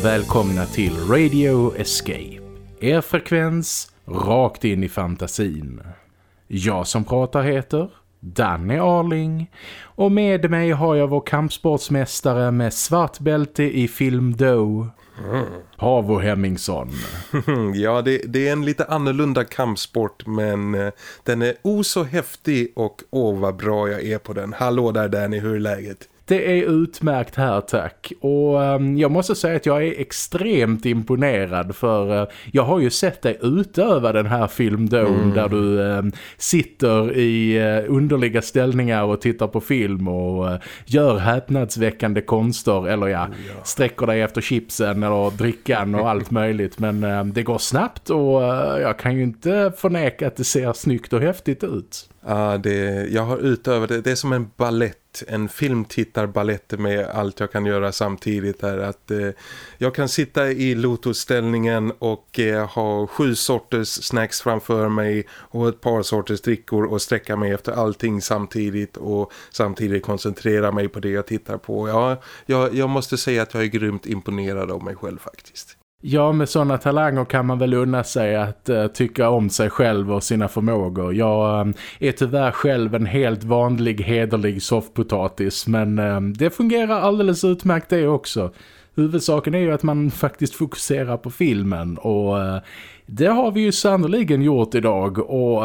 Och välkomna till Radio Escape. Er frekvens rakt in i fantasin. Jag som pratar heter Danny Arling och med mig har jag vår kampsportsmästare med svart bälte i film Doe, mm. Pavo Hemmingsson. ja, det, det, är en lite annorlunda kampsport men eh, den är oså så häftig och åh vad bra jag är på den. Hallå där Danny, hur är läget? Det är utmärkt här, tack. Och um, jag måste säga att jag är extremt imponerad för uh, jag har ju sett dig utöva den här filmdon mm. där du um, sitter i uh, underliga ställningar och tittar på film och uh, gör häpnadsväckande konster eller ja, oh, ja, sträcker dig efter chipsen eller drickan och allt möjligt. Men um, det går snabbt och jag kan ju inte förneka att det ser snyggt och häftigt ut. Ja, det, jag har utövat det. Det är som en ballett en filmtittarbalett med allt jag kan göra samtidigt är att eh, jag kan sitta i lotusställningen och eh, ha sju sorters snacks framför mig och ett par sorters drickor och sträcka mig efter allting samtidigt och samtidigt koncentrera mig på det jag tittar på. Ja, jag, jag måste säga att jag är grymt imponerad av mig själv faktiskt. Ja, med sådana talanger kan man väl unna sig att uh, tycka om sig själv och sina förmågor. Jag uh, är tyvärr själv en helt vanlig, hederlig soffpotatis, men uh, det fungerar alldeles utmärkt det också. Huvudsaken är ju att man faktiskt fokuserar på filmen och det har vi ju sannoliken gjort idag och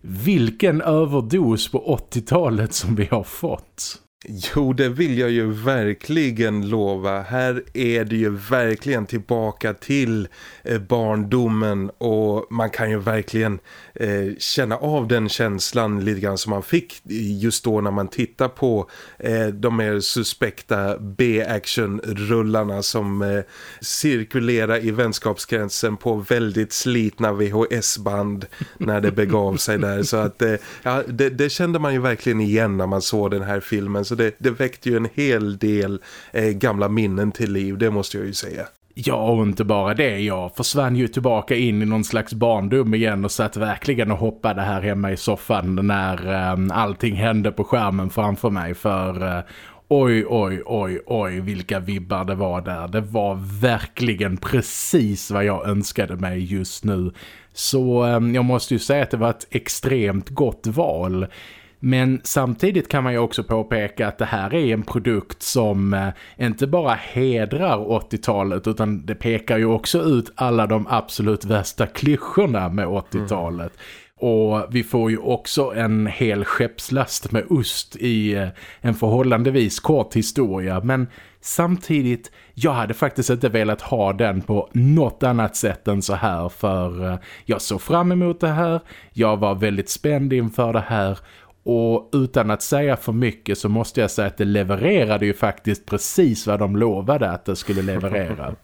vilken överdos på 80-talet som vi har fått. Jo, det vill jag ju verkligen lova. Här är det ju verkligen tillbaka till eh, barndomen och man kan ju verkligen eh, känna av den känslan lite grann som man fick just då när man tittar på eh, de mer suspekta B-action-rullarna som eh, cirkulerar i vänskapsgränsen på väldigt slitna VHS-band när det begav sig där. Så att eh, ja, det, det, kände man ju verkligen igen när man såg den här filmen. Så det, det väckte ju en hel del eh, gamla minnen till liv, det måste jag ju säga. Ja, och inte bara det. Jag försvann ju tillbaka in i någon slags barndom igen och satt verkligen och hoppade här hemma i soffan när eh, allting hände på skärmen framför mig. För eh, oj, oj, oj, oj, vilka vibbar det var där. Det var verkligen precis vad jag önskade mig just nu. Så eh, jag måste ju säga att det var ett extremt gott val. Men samtidigt kan man ju också påpeka att det här är en produkt som eh, inte bara hedrar 80-talet utan det pekar ju också ut alla de absolut värsta klyschorna med 80-talet. Mm. Och vi får ju också en hel skeppslast med ost i eh, en förhållandevis kort historia. Men samtidigt, jag hade faktiskt inte velat ha den på något annat sätt än så här. För eh, jag såg fram emot det här, jag var väldigt spänd inför det här och utan att säga för mycket så måste jag säga att det levererade ju faktiskt precis vad de lovade att det skulle leverera.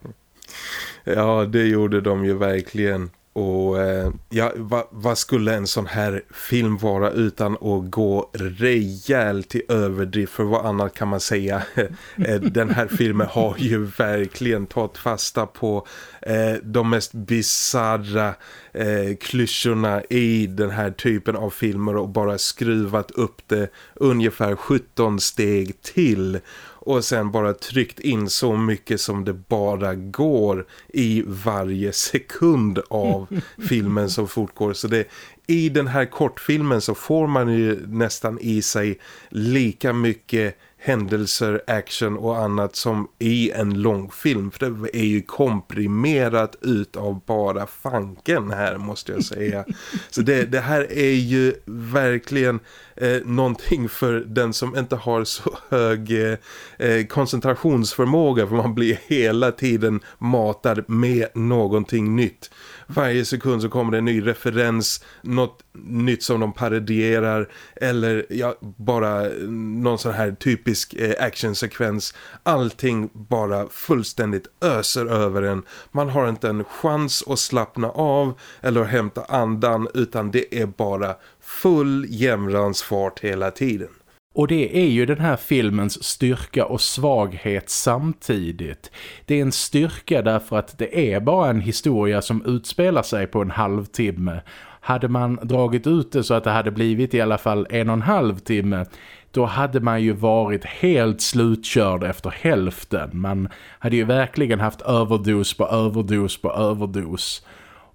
ja, det gjorde de ju verkligen. Och eh, ja, vad, va skulle en sån här film vara utan att gå rejält till överdrift för vad annat kan man säga. Eh, den här filmen har ju verkligen tagit fasta på eh, de mest bizarra eh, klyschorna i den här typen av filmer och bara skruvat upp det ungefär 17 steg till och sen bara tryckt in så mycket som det bara går i varje sekund av filmen som fortgår. Så det, i den här kortfilmen så får man ju nästan i sig lika mycket händelser, action och annat som i en långfilm. För det är ju komprimerat ut av bara fanken här måste jag säga. Så det, det här är ju verkligen eh, någonting för den som inte har så hög eh, eh, koncentrationsförmåga för man blir hela tiden matad med någonting nytt. Varje sekund så kommer det en ny referens, något nytt som de parodierar eller ja, bara eh, någon sån här typisk eh, actionsekvens. Allting bara fullständigt öser över en. Man har inte en chans att slappna av eller hämta andan utan det är bara full jämransfart hela tiden. Och det är ju den här filmens styrka och svaghet samtidigt. Det är en styrka därför att det är bara en historia som utspelar sig på en halvtimme. hade man dragit ut det så att det hade blivit i alla fall en och en halv timme då hade man ju varit helt slutkörd efter hälften. Man hade ju verkligen haft överdos på överdos på överdos.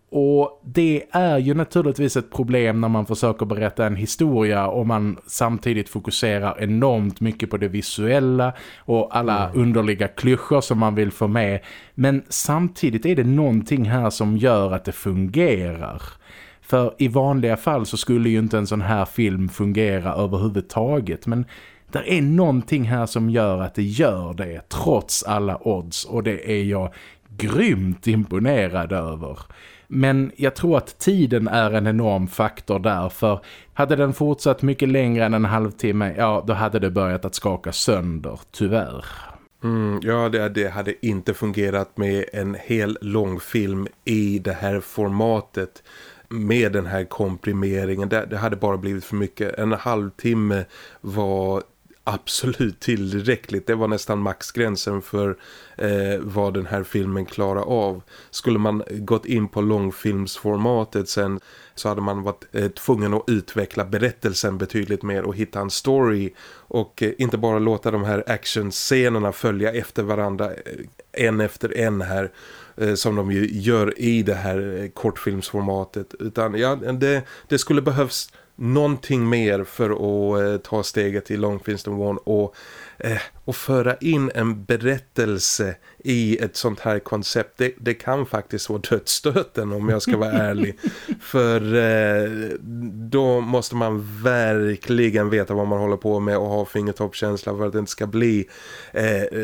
Och det är ju naturligtvis ett problem när man försöker berätta en historia och man samtidigt fokuserar enormt mycket på det visuella och alla mm. underliga klyschor som man vill få med. Men samtidigt är det någonting här som gör att det fungerar. För i vanliga fall så skulle ju inte en sån här film fungera överhuvudtaget. Men det är någonting här som gör att det gör det trots alla odds. Och det är jag grymt imponerad över. Men jag tror att tiden är en enorm faktor där för hade den fortsatt mycket längre än en halvtimme, ja då hade det börjat att skaka sönder, tyvärr. Mm, ja, det, det, hade inte fungerat med en hel lång film i det här formatet med den här komprimeringen. Det, det hade bara blivit för mycket. En halvtimme var absolut tillräckligt. Det var nästan maxgränsen för eh, vad den här filmen klarar av. Skulle man gått in på långfilmsformatet sen så hade man varit eh, tvungen att utveckla berättelsen betydligt mer och hitta en story och eh, inte bara låta de här actionscenerna följa efter varandra eh, en efter en här eh, som de ju gör i det här eh, kortfilmsformatet utan ja, det, det skulle behövs någonting mer för att eh, ta steget till långfilmsnivån och, eh, och föra in en berättelse i ett sånt här koncept. Det, det kan faktiskt vara dödsstöten om jag ska vara ärlig. För eh, då måste man verkligen veta vad man håller på med och ha fingertoppkänsla för att det inte ska bli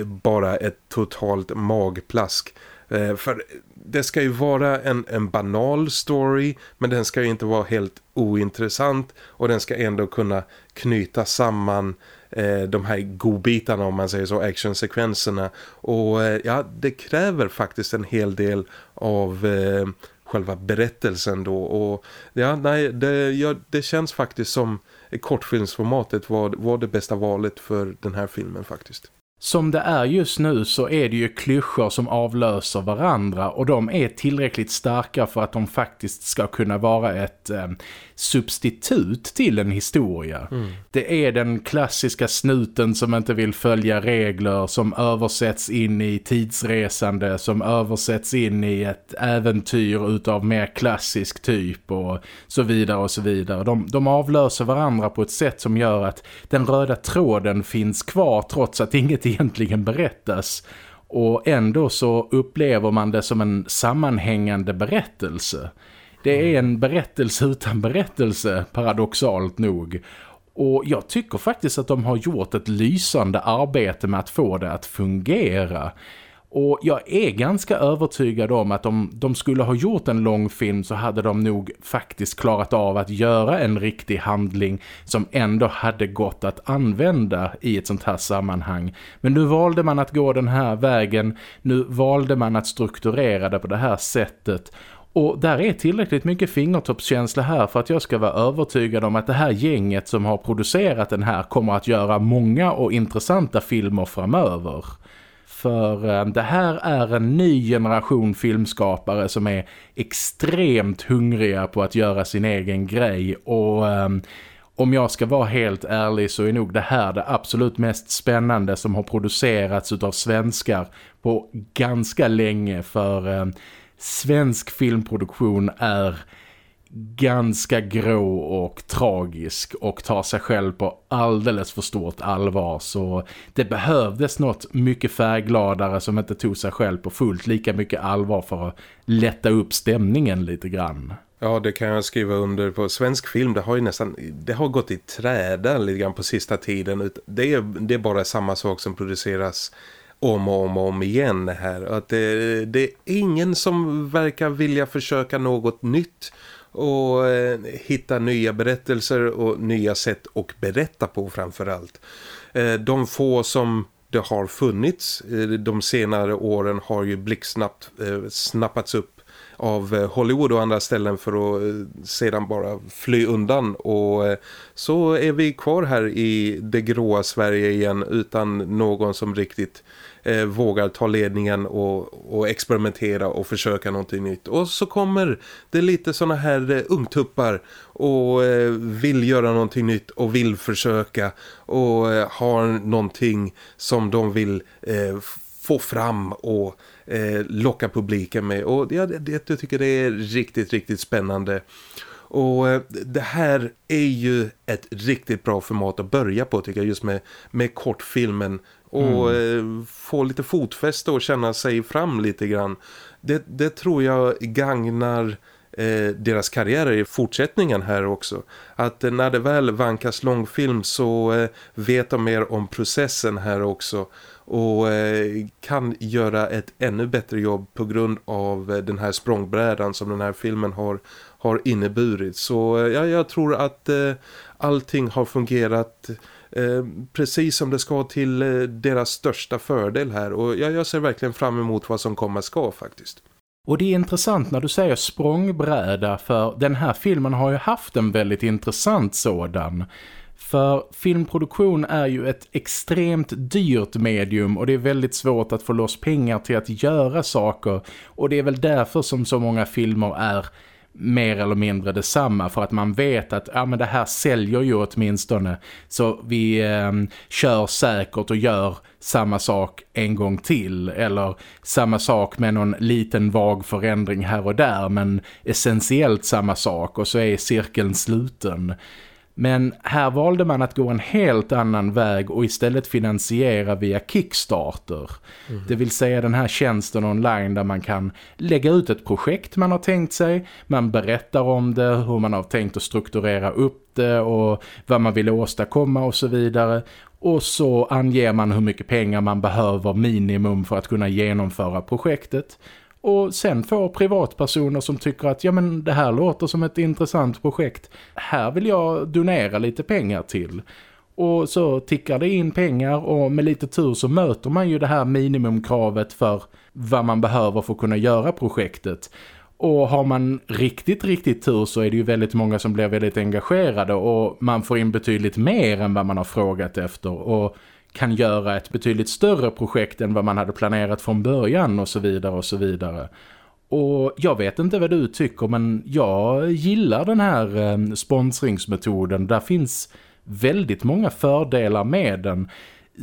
bara ett totalt magplask. Eh, för det ska ju vara en, en banal story men den ska ju inte vara helt ointressant och den ska ändå kunna knyta samman eh, de här godbitarna om man säger så, actionsekvenserna och eh, ja, det kräver faktiskt en hel del av eh, själva berättelsen då och ja, nej, det, ja, det känns faktiskt som kortfilmsformatet var, var det bästa valet för den här filmen faktiskt. Som det är just nu så är det ju klyschor som avlöser varandra och de är tillräckligt starka för att de faktiskt ska kunna vara ett eh, substitut till en historia. Mm. Det är den klassiska snuten som inte vill följa regler som översätts in i tidsresande, som översätts in i ett äventyr utav mer klassisk typ och så vidare och så vidare. De, de avlöser varandra på ett sätt som gör att den röda tråden finns kvar trots att inget egentligen berättas. Och ändå så upplever man det som en sammanhängande berättelse. Det är en berättelse utan berättelse, paradoxalt nog. Och jag tycker faktiskt att de har gjort ett lysande arbete med att få det att fungera. Och jag är ganska övertygad om att om de skulle ha gjort en lång film så hade de nog faktiskt klarat av att göra en riktig handling som ändå hade gått att använda i ett sånt här sammanhang. Men nu valde man att gå den här vägen, nu valde man att strukturera det på det här sättet och där är tillräckligt mycket fingertoppskänsla här för att jag ska vara övertygad om att det här gänget som har producerat den här kommer att göra många och intressanta filmer framöver. För eh, det här är en ny generation filmskapare som är extremt hungriga på att göra sin egen grej. Och... Eh, om jag ska vara helt ärlig så är nog det här det absolut mest spännande som har producerats av svenskar på ganska länge. För eh, svensk filmproduktion är ganska grå och tragisk och tar sig själv på alldeles för stort allvar så det behövdes något mycket färggladare som inte tog sig själv på fullt lika mycket allvar för att lätta upp stämningen lite grann. Ja, det kan jag skriva under på. Svensk film, det har ju nästan det har gått i träda lite grann på sista tiden. Det är, det är bara samma sak som produceras om och om och om igen här. Att det, det är ingen som verkar vilja försöka något nytt och eh, hitta nya berättelser och nya sätt att berätta på framförallt. Eh, de få som det har funnits eh, de senare åren har ju blixtsnabbt eh, snappats upp av eh, Hollywood och andra ställen för att eh, sedan bara fly undan och eh, så är vi kvar här i det gråa Sverige igen utan någon som riktigt eh, vågar ta ledningen och, och experimentera och försöka någonting nytt. Och så kommer det lite såna här eh, ungtuppar och eh, vill göra någonting nytt och vill försöka och eh, har någonting som de vill eh, få fram och eh, locka publiken med. Och ja, det, jag tycker det är riktigt, riktigt spännande. Och eh, det här är ju ett riktigt bra format att börja på tycker jag just med, med kortfilmen Mm. och mm. Få lite fotfäste och känna sig fram lite grann. Det, det tror jag gagnar eh, deras karriärer i fortsättningen här också. Att eh, när det väl vankas långfilm så eh, vet de mer om processen här också och eh, kan göra ett ännu bättre jobb på grund av eh, den här språngbrädan som den här filmen har, har inneburit. Så eh, ja, jag tror att eh, allting har fungerat Eh, precis som det ska till eh, deras största fördel här och jag, jag ser verkligen fram emot vad som komma ska faktiskt. Och det är intressant när du säger språngbräda för den här filmen har ju haft en väldigt intressant sådan. För filmproduktion är ju ett extremt dyrt medium och det är väldigt svårt att få loss pengar till att göra saker. Och det är väl därför som så många filmer är mer eller mindre detsamma för att man vet att ja, men det här säljer ju åtminstone så vi eh, kör säkert och gör samma sak en gång till eller samma sak med någon liten vag förändring här och där men essentiellt samma sak och så är cirkeln sluten. Men här valde man att gå en helt annan väg och istället finansiera via Kickstarter. Mm. Det vill säga den här tjänsten online där man kan lägga ut ett projekt man har tänkt sig. Man berättar om det, hur man har tänkt att strukturera upp det och vad man vill åstadkomma och så vidare. Och så anger man hur mycket pengar man behöver minimum för att kunna genomföra projektet. Och sen får privatpersoner som tycker att ja men det här låter som ett intressant projekt. Här vill jag donera lite pengar till. Och så tickar det in pengar och med lite tur så möter man ju det här minimumkravet för vad man behöver för att kunna göra projektet. Och har man riktigt, riktigt tur så är det ju väldigt många som blir väldigt engagerade och man får in betydligt mer än vad man har frågat efter. Och kan göra ett betydligt större projekt än vad man hade planerat från början och så vidare och så vidare. Och jag vet inte vad du tycker men jag gillar den här eh, sponsringsmetoden. Där finns väldigt många fördelar med den.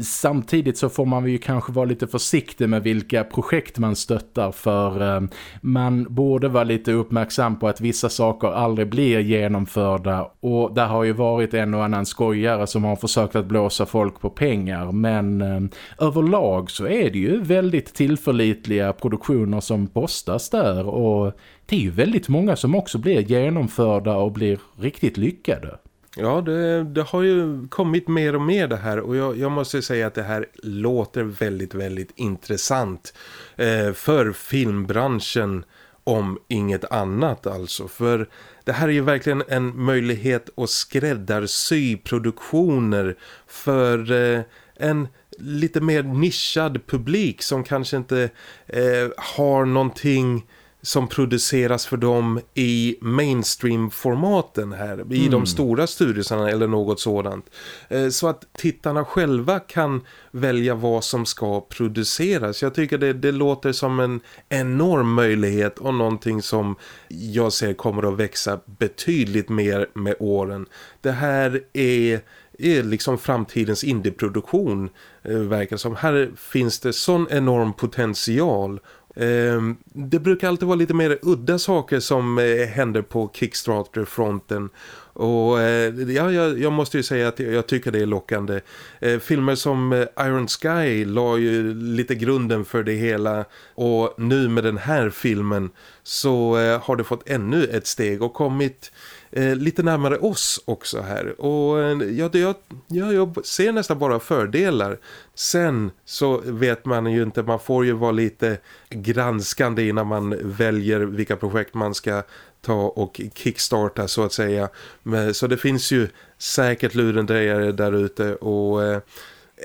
Samtidigt så får man ju kanske vara lite försiktig med vilka projekt man stöttar för eh, man borde vara lite uppmärksam på att vissa saker aldrig blir genomförda och där har ju varit en och annan skojare som har försökt att blåsa folk på pengar men eh, överlag så är det ju väldigt tillförlitliga produktioner som postas där och det är ju väldigt många som också blir genomförda och blir riktigt lyckade. Ja, det, det, har ju kommit mer och mer det här och jag, jag måste säga att det här låter väldigt, väldigt intressant eh, för filmbranschen om inget annat alltså. För det här är ju verkligen en möjlighet att skräddarsy produktioner för eh, en lite mer nischad publik som kanske inte eh, har någonting som produceras för dem i mainstream-formaten här, i mm. de stora styrelserna eller något sådant. Eh, så att tittarna själva kan välja vad som ska produceras. Jag tycker det, det låter som en enorm möjlighet och någonting som jag ser kommer att växa betydligt mer med åren. Det här är är liksom framtidens indieproduktion eh, verkar som. Här finns det sån enorm potential Ehm, det brukar alltid vara lite mer udda saker som eh, händer på Kickstarter-fronten och eh, ja, jag, jag, måste ju säga att jag tycker det är lockande. Eh, filmer som Iron Sky la ju lite grunden för det hela och nu med den här filmen så har det fått ännu ett steg och kommit eh, lite närmare oss också här. Och eh, ja, det, jag, ja, jag ser nästan bara fördelar. Sen så vet man ju inte, man får ju vara lite granskande innan man väljer vilka projekt man ska ta och kickstarta så att säga. Men, så det finns ju säkert lurendrejare där ute och... Eh,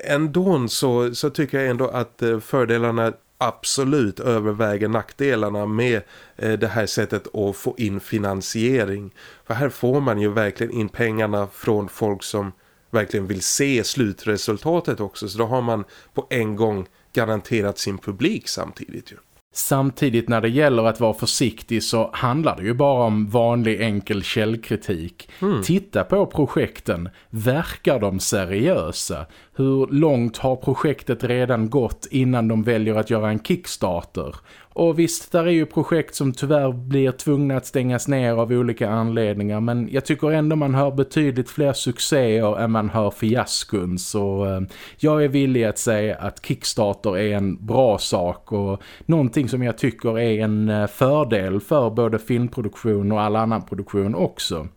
ändå så, så tycker jag ändå att eh, fördelarna absolut överväger nackdelarna med eh, det här sättet att få in finansiering. För här får man ju verkligen in pengarna från folk som verkligen vill se slutresultatet också. Så då har man på en gång garanterat sin publik samtidigt ju. Samtidigt när det gäller att vara försiktig så handlar det ju bara om vanlig enkel källkritik. Mm. Titta på projekten. Verkar de seriösa? Hur långt har projektet redan gått innan de väljer att göra en Kickstarter? Och visst, där är ju projekt som tyvärr blir tvungna att stängas ner av olika anledningar. Men jag tycker ändå man hör betydligt fler succéer än man hör fiaskon. Så eh, jag är villig att säga att Kickstarter är en bra sak och någonting som jag tycker är en eh, fördel för både filmproduktion och all annan produktion också.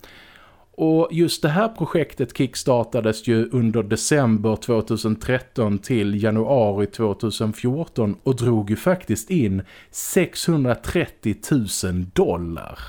Och just det här projektet kickstartades ju under december 2013 till januari 2014 och drog ju faktiskt in 630 000 dollar.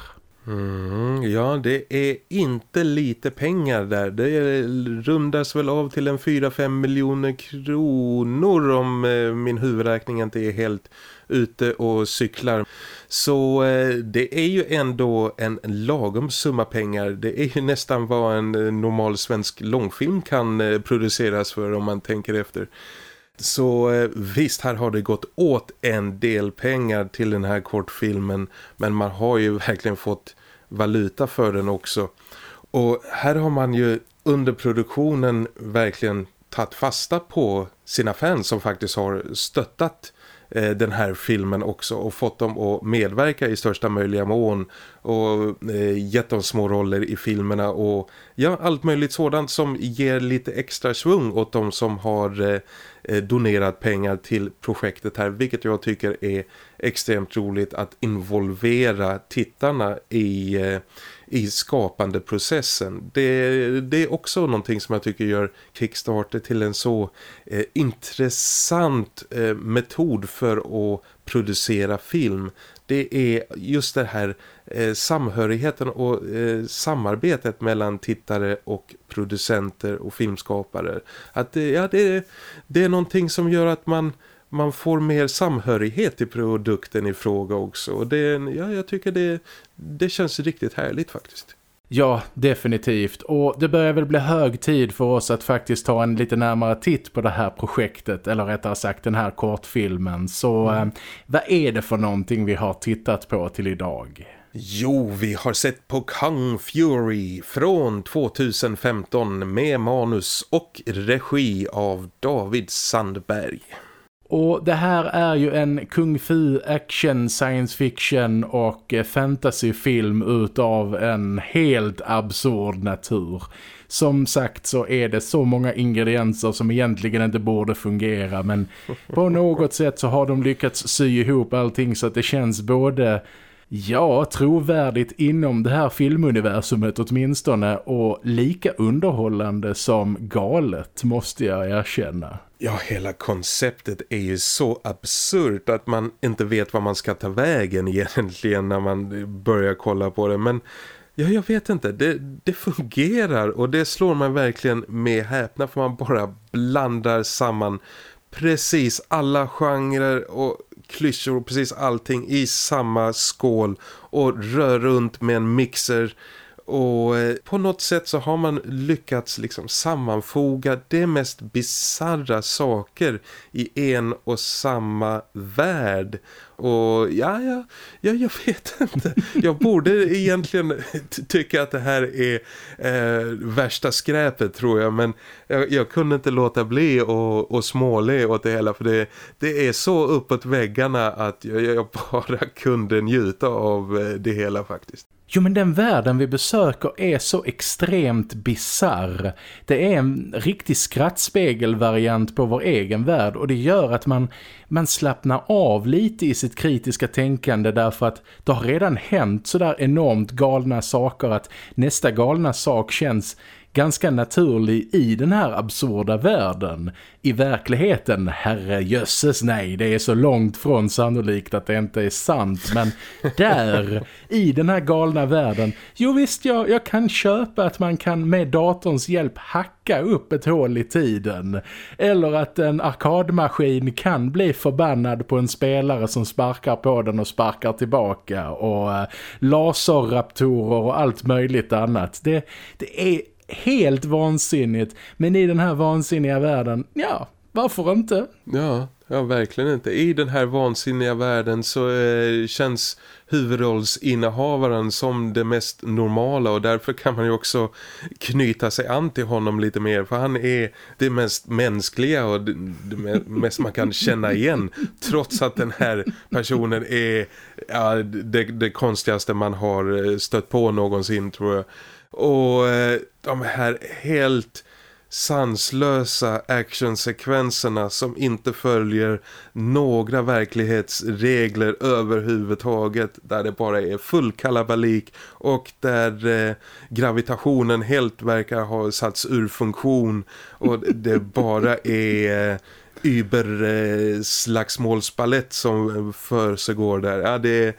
Mm, ja, det är inte lite pengar där. Det rundas väl av till en 4-5 miljoner kronor om eh, min huvudräkning inte är helt ute och cyklar. Så eh, det är ju ändå en lagom summa pengar. Det är ju nästan vad en eh, normal svensk långfilm kan eh, produceras för om man tänker efter. Så eh, visst, här har det gått åt en del pengar till den här kortfilmen. Men man har ju verkligen fått valuta för den också. Och här har man ju under produktionen verkligen tagit fasta på sina fans som faktiskt har stöttat Eh, Eh, den här filmen också och fått dem att medverka i största möjliga mån och eh, gett dem små roller i filmerna och ja, allt möjligt sådant som ger lite extra svung åt de som har eh, eh donerat pengar till projektet här vilket jag tycker är extremt roligt att involvera tittarna i eh, i skapandeprocessen. Det, det är också någonting som jag tycker gör Kickstarter till en så eh, intressant eh, metod för att producera film. Det är just det här eh, samhörigheten och eh, samarbetet mellan tittare och producenter och filmskapare. Att eh, ja, det, det är någonting som gör att man man får mer samhörighet i produkten i fråga också. Och det, ja, jag tycker det, det känns riktigt härligt faktiskt. Ja, definitivt. Och det börjar väl bli hög tid för oss att faktiskt ta en lite närmare titt på det här projektet. Eller rättare sagt den här kortfilmen. Så mm. eh, vad är det för någonting vi har tittat på till idag? Jo, vi har sett på Kung Fury från 2015 med manus och regi av David Sandberg. Och det här är ju en kung fu, action, science fiction och eh, fantasyfilm utav en helt absurd natur. Som sagt så är det så många ingredienser som egentligen inte borde fungera men på något sätt så har de lyckats sy ihop allting så att det känns både ja, trovärdigt inom det här filmuniversumet åtminstone och lika underhållande som galet måste jag erkänna. Ja, hela konceptet är ju så absurt att man inte vet vad man ska ta vägen egentligen när man börjar kolla på det. Men ja, jag vet inte, det, det fungerar och det slår man verkligen med häpna för man bara blandar samman precis alla genrer och klyschor och precis allting i samma skål och rör runt med en mixer och eh, på något sätt så har man lyckats liksom sammanfoga det mest bizarra saker i en och samma värld. Och ja, ja, ja, jag vet inte. Jag borde egentligen tycka att det här är eh, värsta skräpet tror jag. Men jag, jag kunde inte låta bli och, och småle åt det hela. För det, det är så uppåt väggarna att jag, jag bara kunde njuta av eh, det hela faktiskt. Jo men den världen vi besöker är så extremt bizarr. Det är en riktig skrattspegelvariant på vår egen värld och det gör att man, man slappnar av lite i sitt kritiska tänkande därför att det har redan hänt så där enormt galna saker att nästa galna sak känns ganska naturlig i den här absurda världen. I verkligheten, herre jösses nej, det är så långt från sannolikt att det inte är sant. Men där, i den här galna världen, jo visst jag, jag kan köpa att man kan med datorns hjälp hacka upp ett hål i tiden. Eller att en arkadmaskin kan bli förbannad på en spelare som sparkar på den och sparkar tillbaka. Och äh, laserraptorer och allt möjligt annat. Det, det är helt vansinnigt. Men i den här vansinniga världen, ja, varför inte? Ja, ja verkligen inte. I den här vansinniga världen så eh, känns huvudrollsinnehavaren som det mest normala och därför kan man ju också knyta sig an till honom lite mer för han är det mest mänskliga och det, det mest man kan känna igen trots att den här personen är ja, det, det konstigaste man har eh, stött på någonsin tror jag. Och eh, de här helt sanslösa actionsekvenserna som inte följer några verklighetsregler överhuvudtaget där det bara är full kalabalik och där eh, gravitationen helt verkar ha satts ur funktion och det bara är eh, über eh, slagsmålsballett som eh, för sig går där. Ja, det är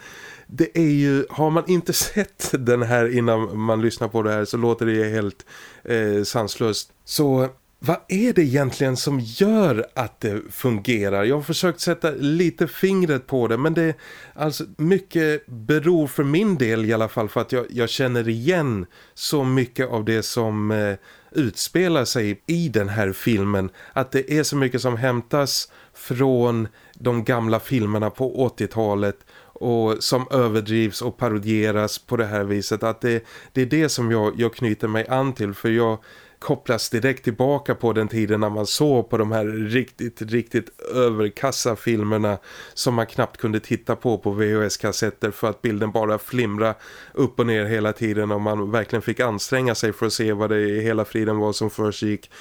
det är ju, har man inte sett den här innan man lyssnar på det här så låter det helt eh, sanslöst. Så vad är det egentligen som gör att det fungerar? Jag har försökt sätta lite fingret på det men det alltså mycket beror för min del i alla fall för att jag, jag känner igen så mycket av det som eh, utspelar sig i den här filmen. Att det är så mycket som hämtas från de gamla filmerna på 80-talet och som överdrivs och parodieras på det här viset att det, det är det som jag, jag knyter mig an till för jag kopplas direkt tillbaka på den tiden när man såg på de här riktigt, riktigt överkassa filmerna som man knappt kunde titta på på VHS-kassetter för att bilden bara flimra upp och ner hela tiden och man verkligen fick anstränga sig för att se vad det i hela friden var som försiggick.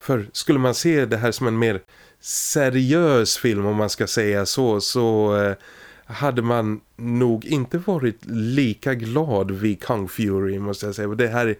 För skulle man se det här som en mer seriös film om man ska säga så, så eh, hade man nog inte varit lika glad vid Kung Fury måste jag säga. Det här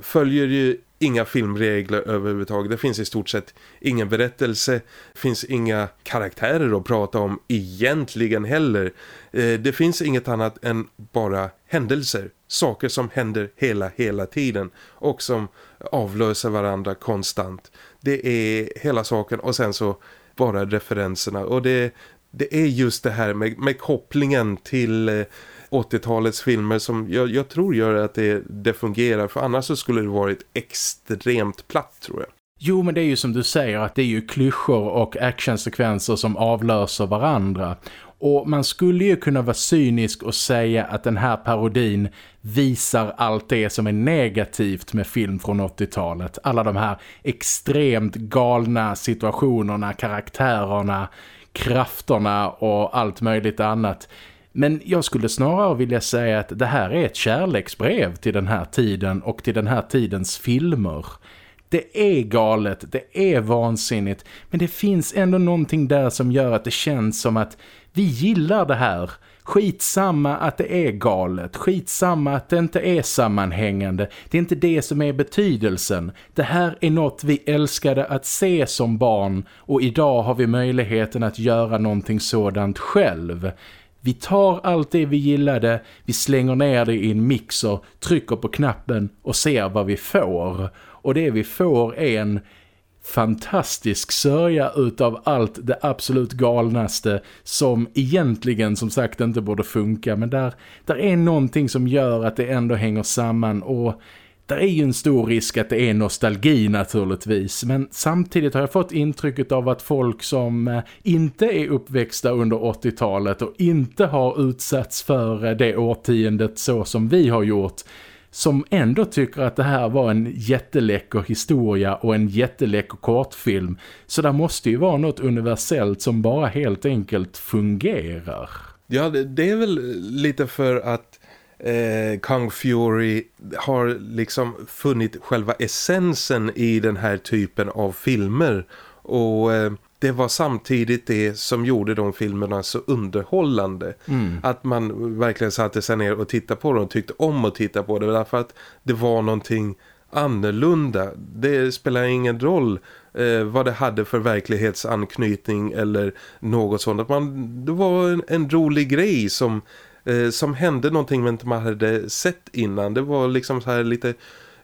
följer ju inga filmregler överhuvudtaget. Det finns i stort sett ingen berättelse. Det finns inga karaktärer att prata om egentligen heller. Eh, det finns inget annat än bara händelser. Saker som händer hela, hela tiden. Och som avlöser varandra konstant. Det är hela saken och sen så bara referenserna. Och det, det är just det här med, med kopplingen till eh, 80-talets filmer som jag, jag, tror gör att det, det fungerar. För annars så skulle det varit extremt platt tror jag. Jo, men det är ju som du säger att det är ju klyschor och actionsekvenser som avlöser varandra. Och man skulle ju kunna vara cynisk och säga att den här parodin visar allt det som är negativt med film från 80-talet. Alla de här extremt galna situationerna, karaktärerna, krafterna och allt möjligt annat. Men jag skulle snarare vilja säga att det här är ett kärleksbrev till den här tiden och till den här tidens filmer. Det är galet, det är vansinnigt, men det finns ändå någonting där som gör att det känns som att vi gillar det här. Skitsamma att det är galet, skitsamma att det inte är sammanhängande. Det är inte det som är betydelsen. Det här är något vi älskade att se som barn och idag har vi möjligheten att göra någonting sådant själv. Vi tar allt det vi gillade, vi slänger ner det i en mixer, trycker på knappen och ser vad vi får. Och det vi får är en fantastisk sörja utav allt det absolut galnaste som egentligen som sagt inte borde funka. Men där, där är någonting som gör att det ändå hänger samman och där är ju en stor risk att det är nostalgi naturligtvis. Men samtidigt har jag fått intrycket av att folk som eh, inte är uppväxta under 80-talet och inte har utsatts för eh, det årtiondet så som vi har gjort som ändå tycker att det här var en jätteläcker historia och en jätteläcker kortfilm. Så det måste ju vara något universellt som bara helt enkelt fungerar. Ja, det, det är väl lite för att eh, Kung Fury har liksom funnit själva essensen i den här typen av filmer. Och... Eh, det var samtidigt det som gjorde de filmerna så underhållande. Mm. Att man verkligen satte sig ner och tittade på dem och tyckte om att titta på det. Därför att det var någonting annorlunda. Det spelar ingen roll eh, vad det hade för verklighetsanknytning eller något sånt. Man, det var en, en rolig grej som, eh, som hände någonting man inte hade sett innan. Det var liksom så här lite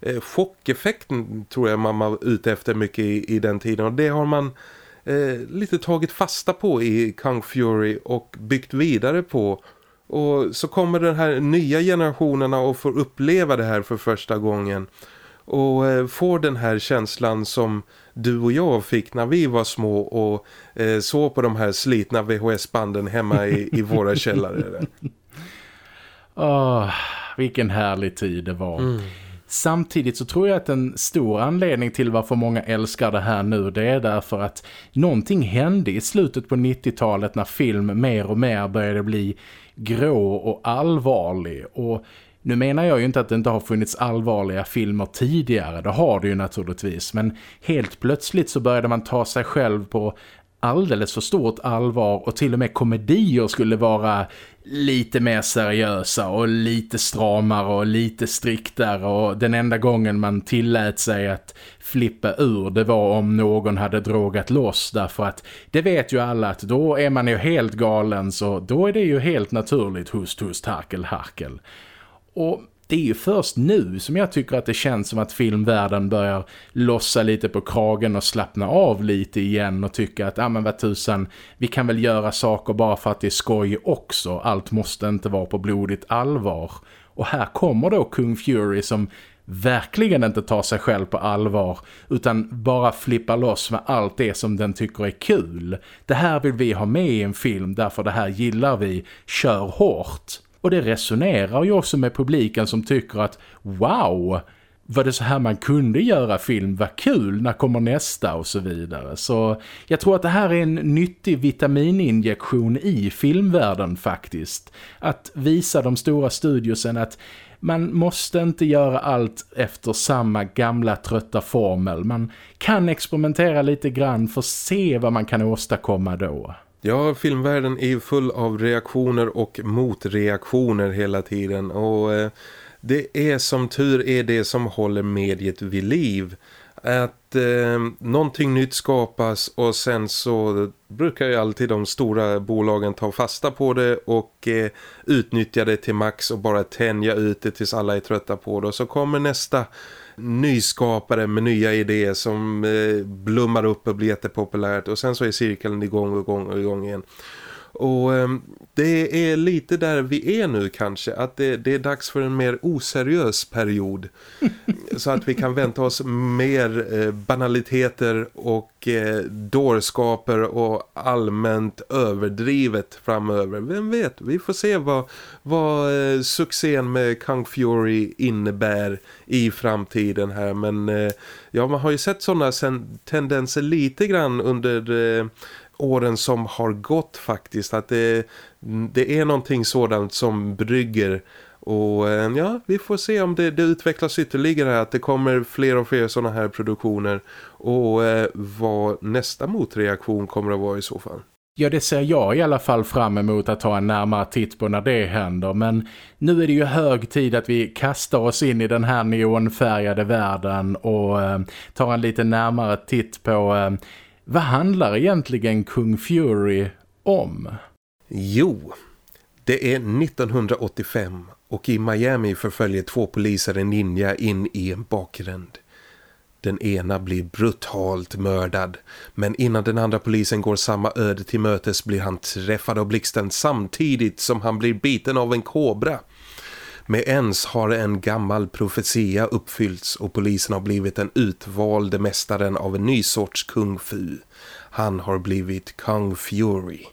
eh, chockeffekten tror jag man var ute efter mycket i, i den tiden. Och det har man eh, lite tagit fasta på i Kung Fury och byggt vidare på. Och så kommer den här nya generationerna och får uppleva det här för första gången. Och eh, får den här känslan som du och jag fick när vi var små och eh, såg på de här slitna VHS-banden hemma i, i våra källare. Åh, oh, vilken härlig tid det var. Mm. Samtidigt så tror jag att en stor anledning till varför många älskar det här nu det är därför att någonting hände i slutet på 90-talet när film mer och mer började bli grå och allvarlig och nu menar jag ju inte att det inte har funnits allvarliga filmer tidigare, det har det ju naturligtvis. Men helt plötsligt så började man ta sig själv på alldeles för stort allvar och till och med komedier skulle vara lite mer seriösa och lite stramare och lite striktare. Och den enda gången man tillät sig att flippa ur det var om någon hade drogat loss. Därför att det vet ju alla att då är man ju helt galen så då är det ju helt naturligt. Hust hust harkel harkel. Och det är ju först nu som jag tycker att det känns som att filmvärlden börjar lossa lite på kragen och slappna av lite igen och tycka att, ja ah, men vad tusan, vi kan väl göra saker bara för att det är skoj också. Allt måste inte vara på blodigt allvar. Och här kommer då Kung Fury som verkligen inte tar sig själv på allvar utan bara flippar loss med allt det som den tycker är kul. Det här vill vi ha med i en film därför det här gillar vi. Kör hårt. Och det resonerar ju också med publiken som tycker att wow, var det så här man kunde göra film, vad kul, när kommer nästa och så vidare. Så jag tror att det här är en nyttig vitamininjektion i filmvärlden faktiskt. Att visa de stora studiosen att man måste inte göra allt efter samma gamla trötta formel. Man kan experimentera lite grann för att se vad man kan åstadkomma då. Ja, filmvärlden är ju full av reaktioner och motreaktioner hela tiden och eh, det är som tur är det som håller mediet vid liv. Att eh, någonting nytt skapas och sen så brukar ju alltid de stora bolagen ta fasta på det och eh, utnyttja det till max och bara tänja ut det tills alla är trötta på det. Och så kommer nästa nyskapare med nya idéer som eh, blommar upp och blir jättepopulärt och sen så är cirkeln igång och igång och igång igen. Och eh, det är lite där vi är nu kanske, att det, det är dags för en mer oseriös period. så att vi kan vänta oss mer eh, banaliteter och eh, dårskaper och allmänt överdrivet framöver. Vem vet, vi får se vad, vad eh, succén med Kung Fury innebär i framtiden här. Men eh, ja, man har ju sett sådana tendenser lite grann under åren som har gått faktiskt. Att det, det är någonting sådant som brygger och eh, ja, vi får se om det, det utvecklas ytterligare att det kommer fler och fler sådana här produktioner och eh, vad nästa motreaktion kommer att vara i så fall. Ja, det ser jag i alla fall fram emot att ta en närmare titt på när det händer. Men nu är det ju hög tid att vi kastar oss in i den här neonfärgade världen och eh, tar en lite närmare titt på eh, vad handlar egentligen Kung Fury om? Jo, det är 1985 och i Miami förföljer två poliser en ninja in i en bakgränd. Den ena blir brutalt mördad, men innan den andra polisen går samma öde till mötes blir han träffad av blixten samtidigt som han blir biten av en kobra. Med ens har en gammal profetia uppfyllts och polisen har blivit den utvalde mästaren av en ny sorts kung fu. Han har blivit Kung Fury.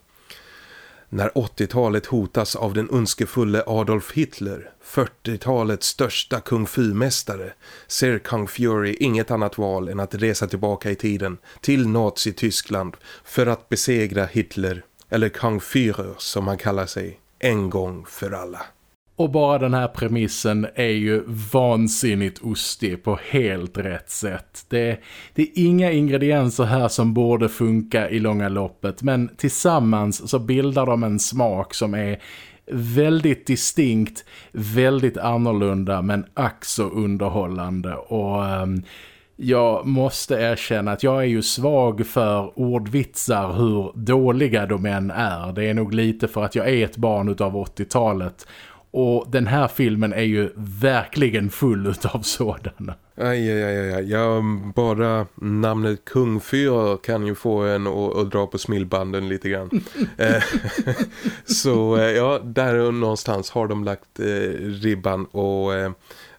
När 80-talet hotas av den önskefulle Adolf Hitler, 40-talets största kung fu-mästare, ser Kung Fury inget annat val än att resa tillbaka i tiden till Nazi-Tyskland för att besegra Hitler, eller Kung Führer som han kallar sig, en gång för alla. Och bara den här premissen är ju vansinnigt ostig på helt rätt sätt. Det, det är inga ingredienser här som borde funka i långa loppet men tillsammans så bildar de en smak som är väldigt distinkt, väldigt annorlunda men ack så underhållande och... Um, jag måste erkänna att jag är ju svag för ordvitsar hur dåliga de än är. Det är nog lite för att jag är ett barn av 80-talet. Och den här filmen är ju verkligen full av sådana. Aj, aj, aj, aj. Ja, bara namnet Kung Fyra kan ju få en att, att dra på smilbanden lite grann. Eh, så eh, ja, där någonstans har de lagt eh, ribban och... Eh,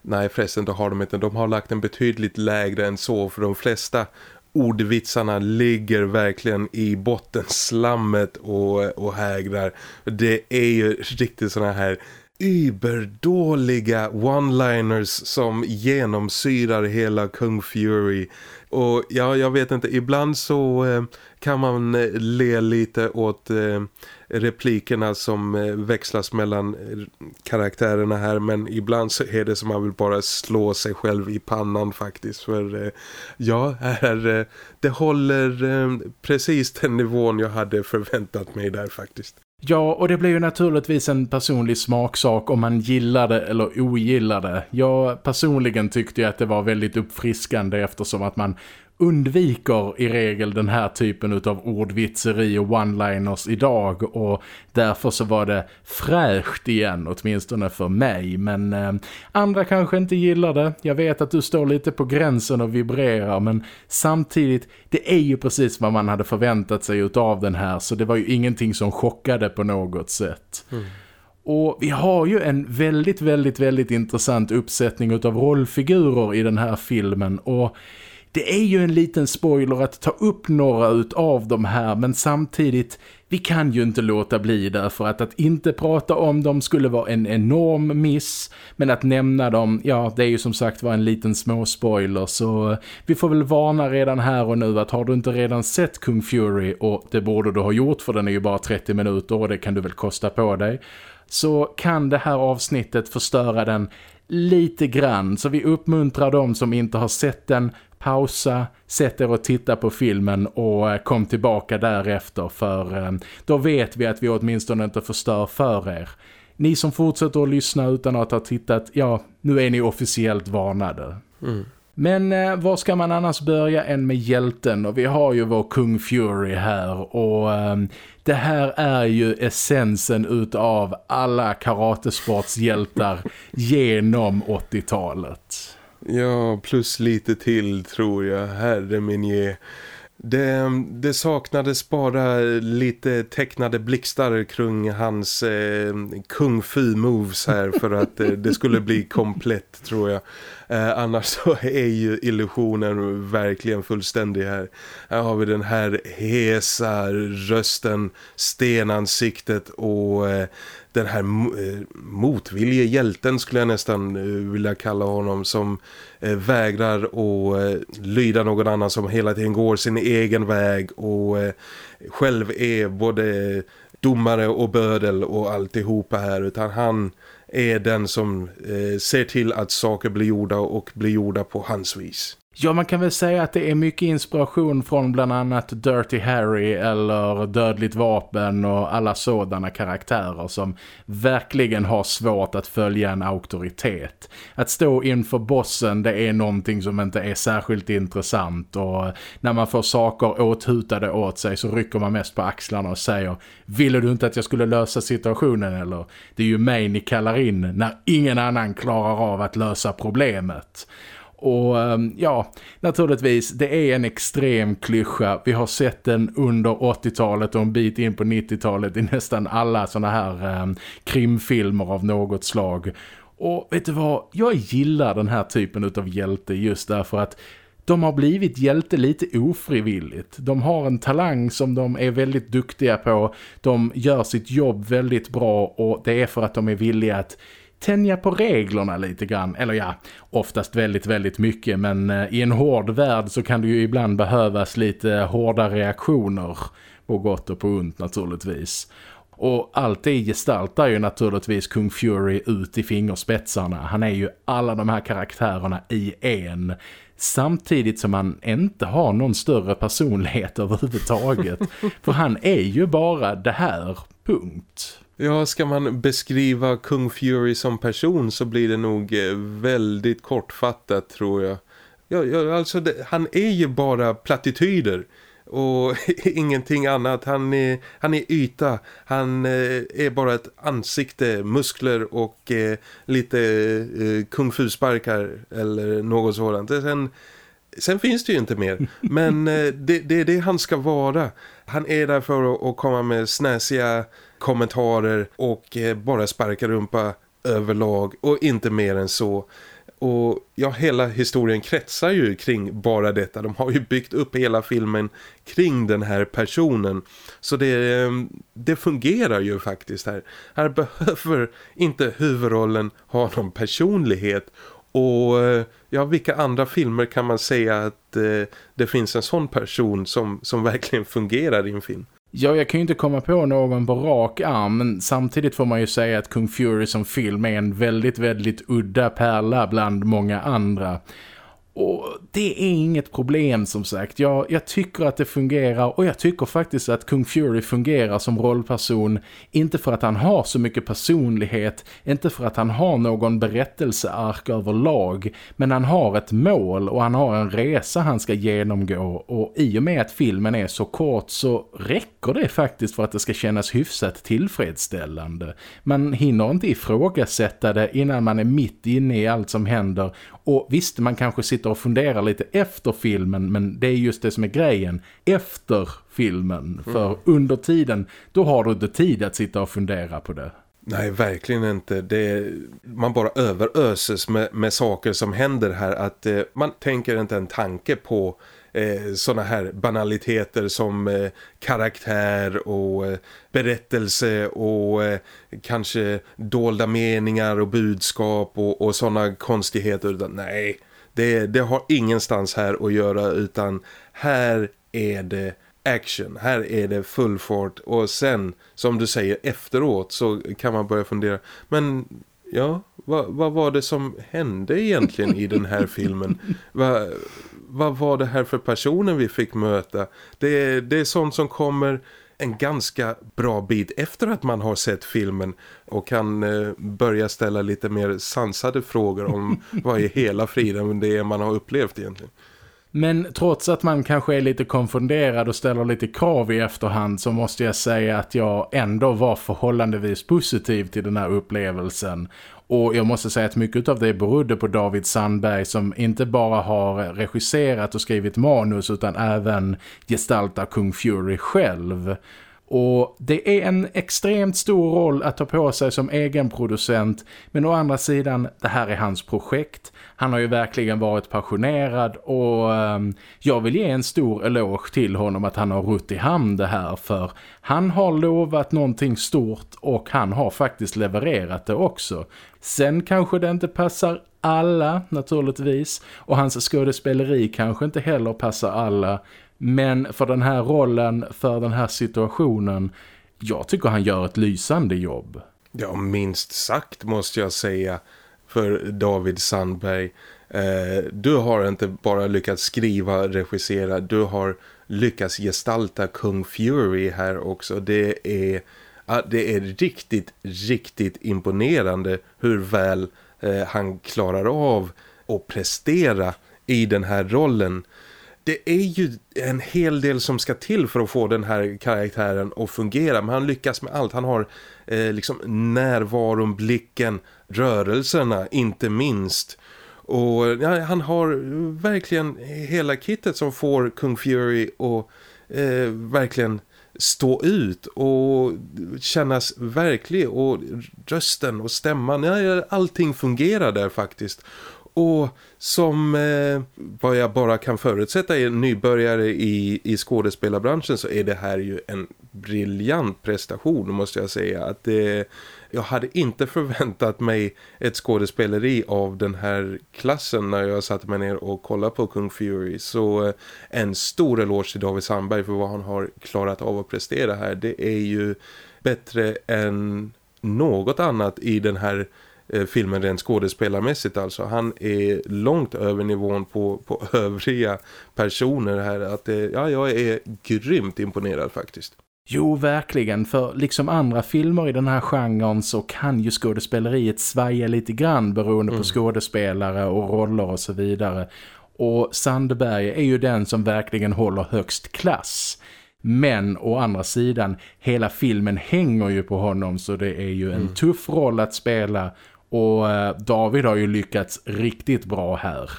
Nej förresten, det har de inte. De har lagt en betydligt lägre än så för de flesta ordvitsarna ligger verkligen i bottenslammet och, och hägrar. Det är ju riktigt såna här überdåliga one-liners som genomsyrar hela Kung Fury. Och ja, jag vet inte, ibland så eh, kan man eh, le lite åt eh, replikerna som eh, växlas mellan eh, karaktärerna här men ibland så är det som man vill bara slå sig själv i pannan faktiskt för eh, ja, här, eh, det håller eh, precis den nivån jag hade förväntat mig där faktiskt. Ja, och det blir ju naturligtvis en personlig smaksak om man gillar det eller ogillar det. Jag personligen tyckte ju att det var väldigt uppfriskande eftersom att man undviker i regel den här typen av ordvitseri och one-liners idag och därför så var det fräscht igen åtminstone för mig men eh, andra kanske inte gillar det. Jag vet att du står lite på gränsen och vibrerar men samtidigt det är ju precis vad man hade förväntat sig av den här så det var ju ingenting som chockade på något sätt. Mm. Och vi har ju en väldigt, väldigt, väldigt intressant uppsättning av rollfigurer i den här filmen och det är ju en liten spoiler att ta upp några av de här men samtidigt, vi kan ju inte låta bli därför att att inte prata om dem skulle vara en enorm miss. Men att nämna dem, ja det är ju som sagt var en liten små spoiler så vi får väl varna redan här och nu att har du inte redan sett Kung Fury och det borde du ha gjort för den är ju bara 30 minuter och det kan du väl kosta på dig så kan det här avsnittet förstöra den lite grann. Så vi uppmuntrar dem som inte har sett den pausa, sätt er och titta på filmen och eh, kom tillbaka därefter för eh, då vet vi att vi åtminstone inte förstör för er. Ni som fortsätter att lyssna utan att ha tittat, ja, nu är ni officiellt varnade. Mm. Men eh, var ska man annars börja än med hjälten? Och vi har ju vår Kung Fury här och eh, det här är ju essensen utav alla karatesportshjältar genom 80-talet. Ja, plus lite till tror jag. Herre min ge. Det, det, saknades bara lite tecknade blixtar kring hans eh, kung fu moves här för att eh, det skulle bli komplett tror jag. Eh, annars så är ju illusionen verkligen fullständig här. Här har vi den här hesa rösten, stenansiktet och eh, den här eh, motvillige hjälten skulle jag nästan eh, vilja kalla honom som eh, vägrar att lyda någon annan som hela tiden går sin egen väg och själv är både domare och bödel och alltihopa här utan han är den som ser till att saker blir gjorda och blir gjorda på hans vis. Ja, man kan väl säga att det är mycket inspiration från bland annat Dirty Harry eller Dödligt vapen och alla sådana karaktärer som verkligen har svårt att följa en auktoritet. Att stå inför bossen det är någonting som inte är särskilt intressant och när man får saker åthutade åt sig så rycker man mest på axlarna och säger Ville du inte att jag skulle lösa situationen eller? Det är ju mig ni kallar in när ingen annan klarar av att lösa problemet. Och ehm, ja, naturligtvis, det är en extrem klyscha. Vi har sett den under 80-talet och en bit in på 90-talet i nästan alla såna här eh, krimfilmer av något slag. Och vet du vad, jag gillar den här typen av hjälte just därför att de har blivit hjälte lite ofrivilligt. De har en talang som de är väldigt duktiga på. De gör sitt jobb väldigt bra och det är för att de är villiga att tänja på reglerna lite grann. Eller ja, oftast väldigt, väldigt mycket. Men eh, i en hård värld så kan det ju ibland behövas lite hårda reaktioner. På gott och på ont naturligtvis. Och allt det gestaltar ju naturligtvis Kung Fury ut i fingerspetsarna. Han är ju alla de här karaktärerna i en. Samtidigt som han inte har någon större personlighet överhuvudtaget. För han är ju bara det här Punkt. Ja, ska man beskriva Kung Fury som person så blir det nog eh, väldigt kortfattat tror jag. Ja, ja alltså det, han är ju bara plattityder och ingenting annat. Han är, han är yta, han eh, är bara ett ansikte, muskler och eh, lite eh, kung fu-sparkar eller något sådant. Sen, sen finns det ju inte mer, men eh, det, det är det han ska vara. Han är där för att, att komma med snäsiga kommentarer och eh, bara sparka rumpa överlag och inte mer än så. Och ja, hela historien kretsar ju kring bara detta. De har ju byggt upp hela filmen kring den här personen. Så det, ehm, det fungerar ju faktiskt här. Här behöver inte huvudrollen ha någon personlighet. Och eh, ja, vilka andra filmer kan man säga att eh, det finns en sån person som, som verkligen fungerar i en film? Ja, jag kan ju inte komma på någon på rak arm men samtidigt får man ju säga att Kung Fury som film är en väldigt, väldigt udda pärla bland många andra. Och det är inget problem som sagt. Jag, jag tycker att det fungerar och jag tycker faktiskt att Kung Fury fungerar som rollperson. Inte för att han har så mycket personlighet, inte för att han har någon berättelseark överlag. Men han har ett mål och han har en resa han ska genomgå. Och i och med att filmen är så kort så räcker det faktiskt för att det ska kännas hyfsat tillfredsställande. Man hinner inte ifrågasätta det innan man är mitt inne i allt som händer. Och visst, man kanske sitter och funderar lite efter filmen men det är just det som är grejen. Efter filmen, för mm. under tiden då har du inte tid att sitta och fundera på det. Nej, verkligen inte. Det, man bara överöses med, med saker som händer här. Att eh, man tänker inte en tanke på eh, sådana här banaliteter som eh, karaktär och eh, berättelse och kanske dolda meningar och budskap och, och sådana konstigheter. Nej, det, det har ingenstans här att göra utan här är det action. Här är det full fart och sen som du säger efteråt så kan man börja fundera. Men ja, vad, vad var det som hände egentligen i den här filmen? Vad, vad var det här för personer vi fick möta? Det, det är sånt som kommer en ganska bra bit efter att man har sett filmen och kan eh, börja ställa lite mer sansade frågor om vad är hela friden det är man har upplevt egentligen. Men trots att man kanske är lite konfunderad och ställer lite krav i efterhand så måste jag säga att jag ändå var förhållandevis positiv till den här upplevelsen. Och jag måste säga att mycket av det berodde på David Sandberg som inte bara har regisserat och skrivit manus utan även gestaltar Kung Fury själv. Och det är en extremt stor roll att ta på sig som egen producent. Men å andra sidan, det här är hans projekt. Han har ju verkligen varit passionerad och um, jag vill ge en stor eloge till honom att han har rutt i hamn det här. För han har lovat någonting stort och han har faktiskt levererat det också. Sen kanske det inte passar alla naturligtvis och hans skådespeleri kanske inte heller passar alla men för den här rollen, för den här situationen, jag tycker han gör ett lysande jobb. Ja, minst sagt måste jag säga för David Sandberg. Eh, du har inte bara lyckats skriva, regissera, du har lyckats gestalta Kung Fury här också. Det är, det är riktigt, riktigt imponerande hur väl eh, han klarar av att prestera i den här rollen det är ju en hel del som ska till för att få den här karaktären att fungera. Men han lyckas med allt. Han har eh, liksom närvaron, blicken, rörelserna inte minst. Och ja, han har verkligen hela kittet som får Kung Fury att eh, verkligen stå ut och kännas verklig och rösten och stämman, ja, allting fungerar där faktiskt. Och som eh, vad jag bara kan förutsätta är nybörjare i, i skådespelarbranschen så är det här ju en briljant prestation måste jag säga. Att det, jag hade inte förväntat mig ett skådespeleri av den här klassen när jag satte mig ner och kollade på Kung Fury. Så eh, en stor eloge till David Sandberg för vad han har klarat av att prestera här. Det är ju bättre än något annat i den här eh, filmen rent skådespelarmässigt alltså. Han är långt över nivån på, på övriga personer här. Att, eh, ja, jag är grymt imponerad faktiskt. Jo, verkligen. För liksom andra filmer i den här genren så kan ju skådespeleriet svaja lite grann beroende mm. på skådespelare och roller och så vidare. Och Sandberg är ju den som verkligen håller högst klass. Men å andra sidan, hela filmen hänger ju på honom så det är ju en mm. tuff roll att spela och eh, David har ju lyckats riktigt bra här.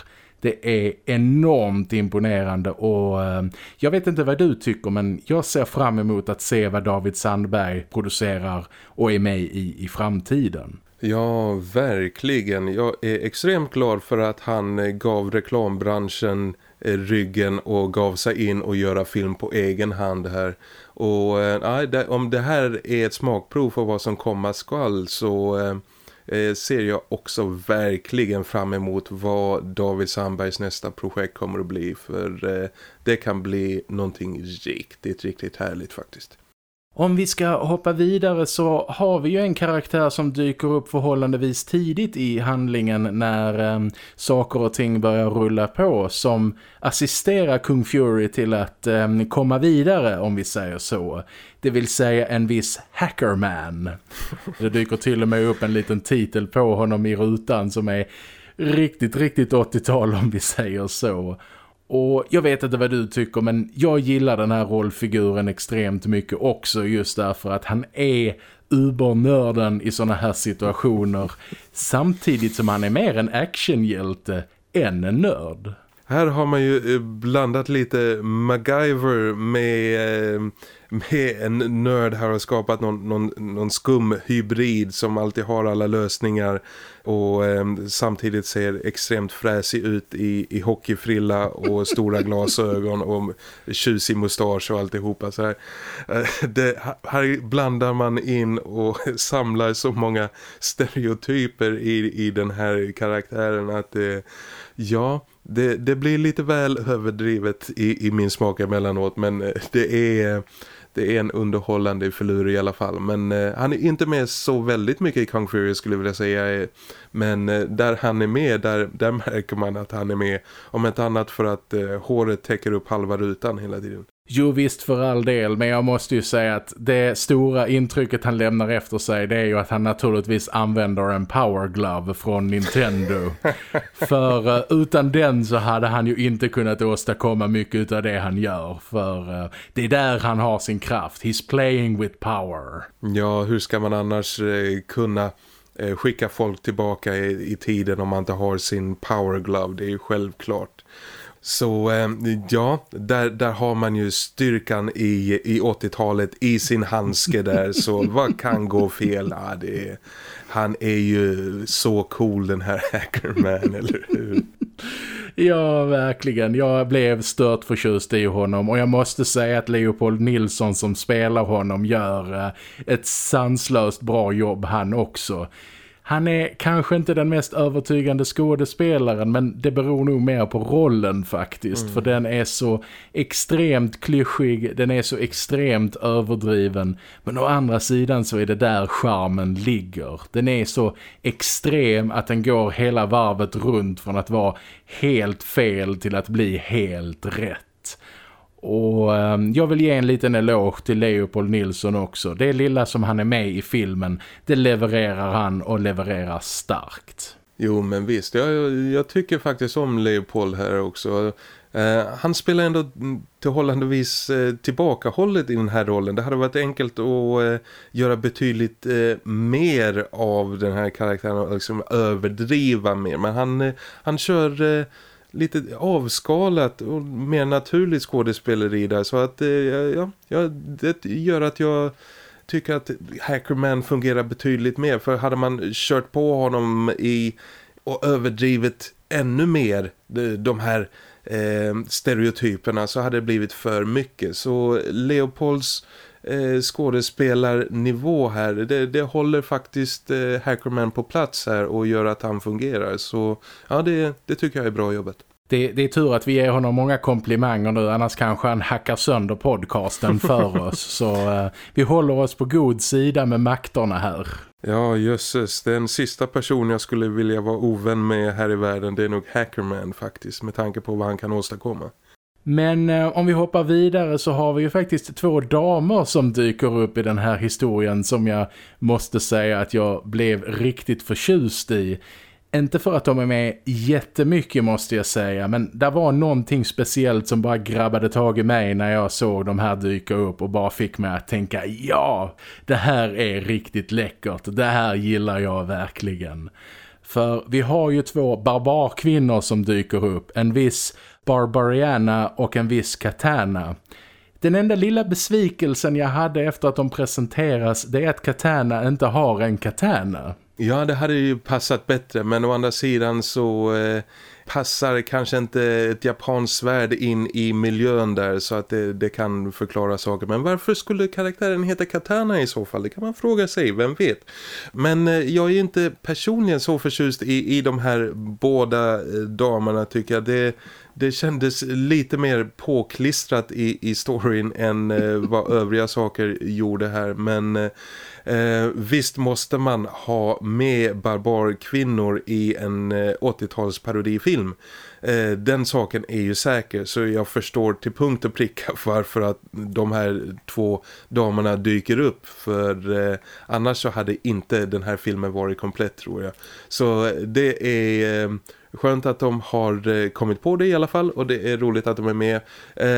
Det är enormt imponerande och eh, jag vet inte vad du tycker men jag ser fram emot att se vad David Sandberg producerar och är med i i framtiden. Ja, verkligen. Jag är extremt glad för att han eh, gav reklambranschen eh, ryggen och gav sig in och göra film på egen hand här. Och eh, om det här är ett smakprov för vad som komma skall så eh, Eh, ser jag också verkligen fram emot vad David Sandbergs nästa projekt kommer att bli. För eh, det kan bli någonting riktigt, riktigt härligt faktiskt. Om vi ska hoppa vidare så har vi ju en karaktär som dyker upp förhållandevis tidigt i handlingen när eh, saker och ting börjar rulla på som assisterar Kung Fury till att eh, komma vidare om vi säger så. Det vill säga en viss Hackerman. Det dyker till och med upp en liten titel på honom i rutan som är riktigt, riktigt 80-tal om vi säger så. Och jag vet inte vad du tycker men jag gillar den här rollfiguren extremt mycket också just därför att han är ubernörden i såna här situationer samtidigt som han är mer en actionhjälte än en nörd. Här har man ju eh, blandat lite MacGyver med, eh, med en nörd här och skapat någon, någon, någon skum hybrid som alltid har alla lösningar och eh, samtidigt ser extremt fräsig ut i, i hockeyfrilla och stora glasögon och tjusig mustasch och alltihopa så här. Eh, det, här blandar man in och samlar så många stereotyper i, i den här karaktären att eh, ja det, det blir lite väl överdrivet i, i min smak emellanåt men eh, det är, det är en underhållande förlur i alla fall. Men eh, han är inte med så väldigt mycket i Kung Fury skulle jag vilja säga. Eh, men eh, där han är med, där, där märker man att han är med. Om inte annat för att eh, håret täcker upp halva rutan hela tiden. Jo visst för all del, men jag måste ju säga att det stora intrycket han lämnar efter sig det är ju att han naturligtvis använder en Power Glove från Nintendo. för uh, utan den så hade han ju inte kunnat åstadkomma mycket av det han gör. För uh, det är där han har sin kraft. He's playing with power. Ja, hur ska man annars uh, kunna skicka folk tillbaka i, i tiden om man inte har sin Power Glove? Det är ju självklart. Så eh, ja, där, där har man ju styrkan i, i 80-talet i sin handske där. Så vad kan gå fel? Ja, det är, han är ju så cool den här Hackerman, eller hur? Ja, verkligen. Jag blev stört förtjust i honom och jag måste säga att Leopold Nilsson som spelar honom gör eh, ett sanslöst bra jobb han också. Han är kanske inte den mest övertygande skådespelaren men det beror nog mer på rollen faktiskt. Mm. För den är så extremt klyschig, den är så extremt överdriven. Men å andra sidan så är det där charmen ligger. Den är så extrem att den går hela varvet runt från att vara helt fel till att bli helt rätt. Och eh, jag vill ge en liten eloge till Leopold Nilsson också. Det lilla som han är med i filmen, det levererar han och levererar starkt. Jo men visst, jag, jag tycker faktiskt om Leopold här också. Eh, han spelar ändå tillhållandevis eh, tillbakahållet i den här rollen. Det hade varit enkelt att eh, göra betydligt mer av den här karaktären och liksom överdriva mer. Men han, han kör lite avskalat och mer naturligt skådespeleri där. Så att eh, ja, ja, det gör att jag tycker att Hackerman fungerar betydligt mer. För hade man kört på honom i och överdrivit ännu mer de här eh, stereotyperna så hade det blivit för mycket. Så Leopolds eh, skådespelarnivå här det, det håller faktiskt eh, Hackerman på plats här och gör att han fungerar så ja det, det tycker jag är bra jobbet. Det, det, är tur att vi ger honom många komplimanger nu annars kanske han hackar sönder podcasten för oss så eh, vi håller oss på god sida med makterna här. Ja, jösses. Den sista person jag skulle vilja vara ovän med här i världen det är nog Hackerman faktiskt med tanke på vad han kan åstadkomma. Men eh, om vi hoppar vidare så har vi ju faktiskt två damer som dyker upp i den här historien som jag måste säga att jag blev riktigt förtjust i. Inte för att de är med jättemycket måste jag säga men det var någonting speciellt som bara grabbade tag i mig när jag såg de här dyka upp och bara fick mig att tänka ja, det här är riktigt läckert, det här gillar jag verkligen. För vi har ju två barbarkvinnor som dyker upp, en viss Barbariana och en viss Katana. Den enda lilla besvikelsen jag hade efter att de presenteras det är att Katana inte har en Katana. Ja, det hade ju passat bättre men å andra sidan så eh, passar kanske inte ett japanskt svärd in i miljön där så att det, det, kan förklara saker. Men varför skulle karaktären heta Katana i så fall? Det kan man fråga sig, vem vet. Men eh, jag är ju inte personligen så förtjust i, i de här båda eh, damerna tycker jag. Det det kändes lite mer påklistrat i, i storyn än eh, vad övriga saker gjorde här. Men eh, visst måste man ha med barbarkvinnor i en eh, 80-tals parodifilm. Eh, den saken är ju säker så jag förstår till punkt och pricka varför att de här två damerna dyker upp. För eh, annars så hade inte den här filmen varit komplett tror jag. Så det är... Skönt att de har eh, kommit på det i alla fall och det är roligt att de är med. Eh,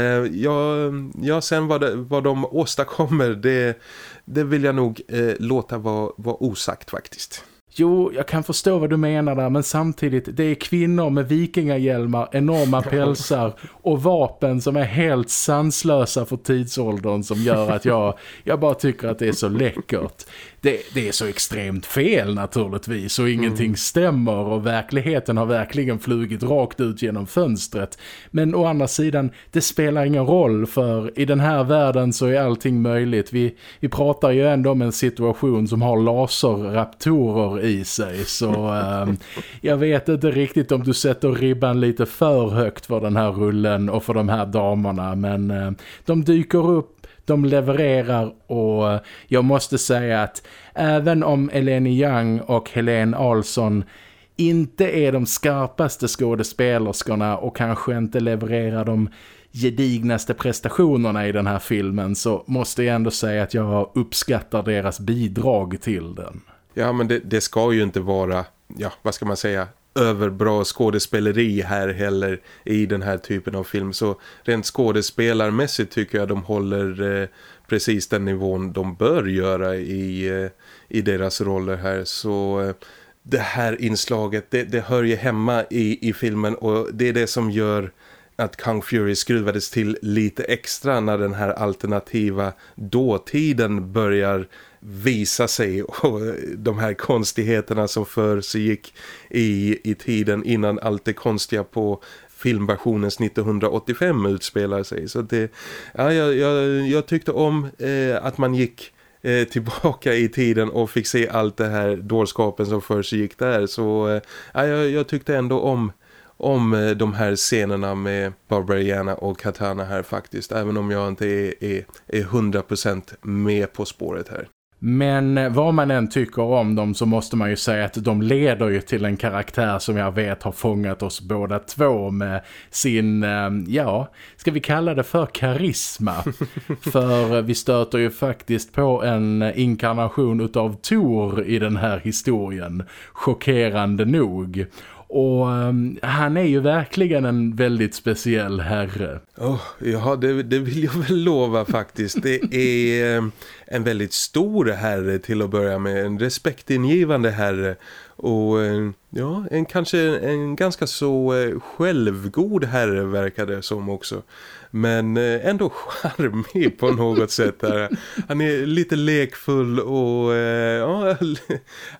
ja, ja, sen vad, det, vad de åstadkommer det, det vill jag nog eh, låta vara, vara osagt faktiskt. Jo, jag kan förstå vad du menar där men samtidigt, det är kvinnor med vikingahjälmar, enorma pälsar och vapen som är helt sanslösa för tidsåldern som gör att jag, jag bara tycker att det är så läckert det, det, är så extremt fel naturligtvis och ingenting mm. stämmer och verkligheten har verkligen flugit rakt ut genom fönstret. Men å andra sidan, det spelar ingen roll för i den här världen så är allting möjligt. Vi, vi pratar ju ändå om en situation som har laserraptorer i sig så äh, jag vet inte riktigt om du sätter ribban lite för högt för den här rullen och för de här damerna men äh, de dyker upp de levererar och jag måste säga att även om Eleni Young och Helene Alsson inte är de skarpaste skådespelerskorna och kanske inte levererar de gedignaste prestationerna i den här filmen så måste jag ändå säga att jag uppskattar deras bidrag till den. Ja men det, det ska ju inte vara, ja vad ska man säga, överbra skådespeleri här heller i den här typen av film. Så rent skådespelarmässigt tycker jag de håller eh, precis den nivån de bör göra i, eh, i deras roller här. Så eh, det här inslaget, det, det hör ju hemma i, i filmen och det är det som gör att Kung Fury skruvades till lite extra när den här alternativa dåtiden börjar visa sig och de här konstigheterna som för sig gick i, i tiden innan allt det konstiga på filmversionens 1985 utspelar sig. Så det, ja, jag, jag, jag tyckte om eh, att man gick eh, tillbaka i tiden och fick se allt det här dårskapen som för sig gick där. Så eh, ja, jag, jag tyckte ändå om om eh, de här scenerna med Barbariana och Katana här faktiskt. Även om jag inte är, är, är 100% med på spåret här. Men vad man än tycker om dem så måste man ju säga att de leder ju till en karaktär som jag vet har fångat oss båda två med sin, eh, ja, ska vi kalla det för karisma? för vi stöter ju faktiskt på en inkarnation utav Tor i den här historien, chockerande nog. Och um, han är ju verkligen en väldigt speciell herre. Oh, ja, det, det, vill jag väl lova faktiskt. Det är um, en väldigt stor herre till att börja med. En respektingivande herre. Och um, ja, en, kanske en ganska så uh, självgod herre verkar det som också. Men eh, ändå charmig på något sätt. Här. Han är lite lekfull och eh, ja,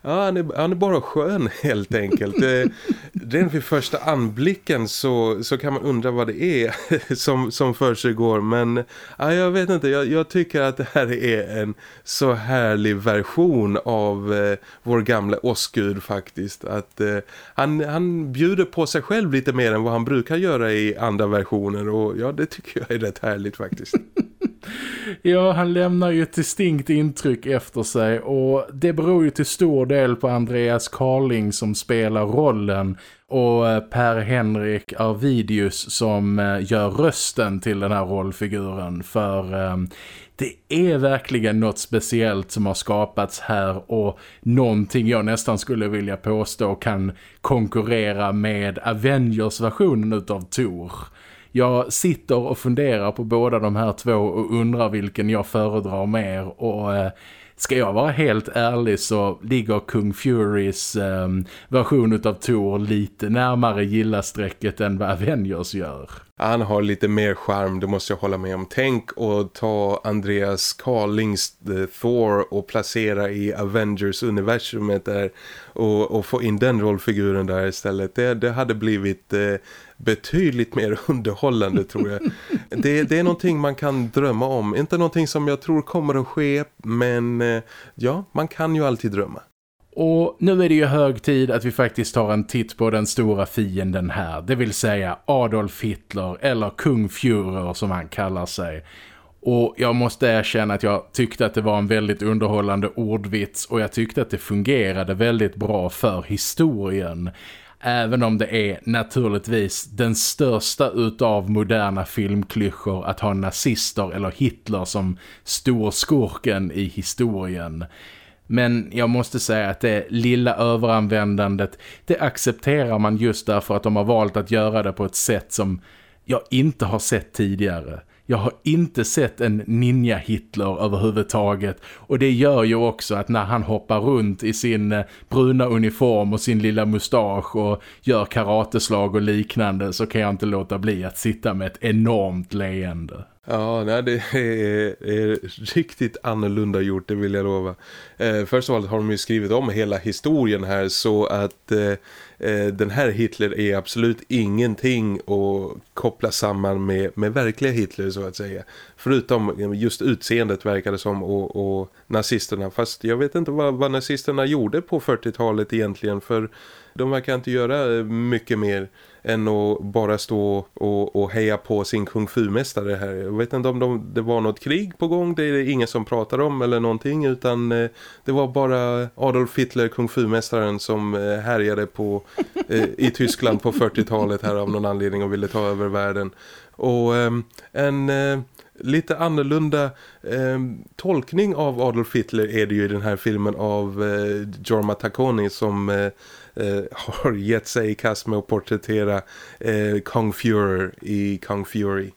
ja, han, är, han är bara skön helt enkelt. Eh, redan vid första anblicken så, så kan man undra vad det är som, som för sig går. Men ja, jag vet inte, jag, jag, tycker att det här är en så härlig version av eh, vår gamla Osgud faktiskt. Att eh, han, han bjuder på sig själv lite mer än vad han brukar göra i andra versioner. Och ja, det tycker jag är rätt härligt faktiskt. Ja, han lämnar ju ett distinkt intryck efter sig och det beror ju till stor del på Andreas Carling som spelar rollen och eh, Per-Henrik Arvidius som eh, gör rösten till den här rollfiguren för eh, det är verkligen något speciellt som har skapats här och någonting jag nästan skulle vilja påstå kan konkurrera med Avengers-versionen utav Thor. Jag sitter och funderar på båda de här två och undrar vilken jag föredrar mer och eh, ska jag vara helt ärlig så ligger Kung Furys eh, version av Thor lite närmare gillasträcket än vad Avengers gör. Han har lite mer charm, det måste jag hålla med om. Tänk att ta Andreas Carlings The eh, Thor och placera i Avengers-universumet där och, och, få in den rollfiguren där istället. Det, det hade blivit eh, betydligt mer underhållande tror jag. Det, det, är någonting man kan drömma om. Inte någonting som jag tror kommer att ske, men eh, ja, man kan ju alltid drömma. Och nu är det ju hög tid att vi faktiskt tar en titt på den stora fienden här. Det vill säga Adolf Hitler eller Kung Führer som han kallar sig. Och jag måste erkänna att jag tyckte att det var en väldigt underhållande ordvits och jag tyckte att det fungerade väldigt bra för historien. Även om det är naturligtvis den största utav moderna filmklyschor att ha nazister eller Hitler som storskurken i historien. Men jag måste säga att det lilla överanvändandet det accepterar man just därför att de har valt att göra det på ett sätt som jag inte har sett tidigare. Jag har inte sett en ninja Hitler överhuvudtaget och det gör ju också att när han hoppar runt i sin eh, bruna uniform och sin lilla mustasch och gör karateslag och liknande så kan jag inte låta bli att sitta med ett enormt leende. Ja, nej, det är, är, riktigt annorlunda gjort, det vill jag lova. Eh, först av allt har de ju skrivit om hela historien här så att eh, eh, den här Hitler är absolut ingenting att koppla samman med, med verkliga Hitler så att säga. Förutom just utseendet verkar det som och, och nazisterna. Fast jag vet inte vad, vad nazisterna gjorde på 40-talet egentligen för de verkar inte göra eh, mycket mer än att bara stå och, och heja på sin kung fu-mästare här. Jag vet inte om de, det var något krig på gång, det är det ingen som pratar om eller någonting utan eh, det var bara Adolf Hitler, kung fu-mästaren som eh, härjade på, eh, i Tyskland på 40-talet här av någon anledning och ville ta över världen. Och eh, en eh, lite annorlunda eh, tolkning av Adolf Hitler är det ju i den här filmen av eh, Jorma Tacconi som eh, eh har gett sig i kast med att porträttera eh, Kong Fury i Kong Fury.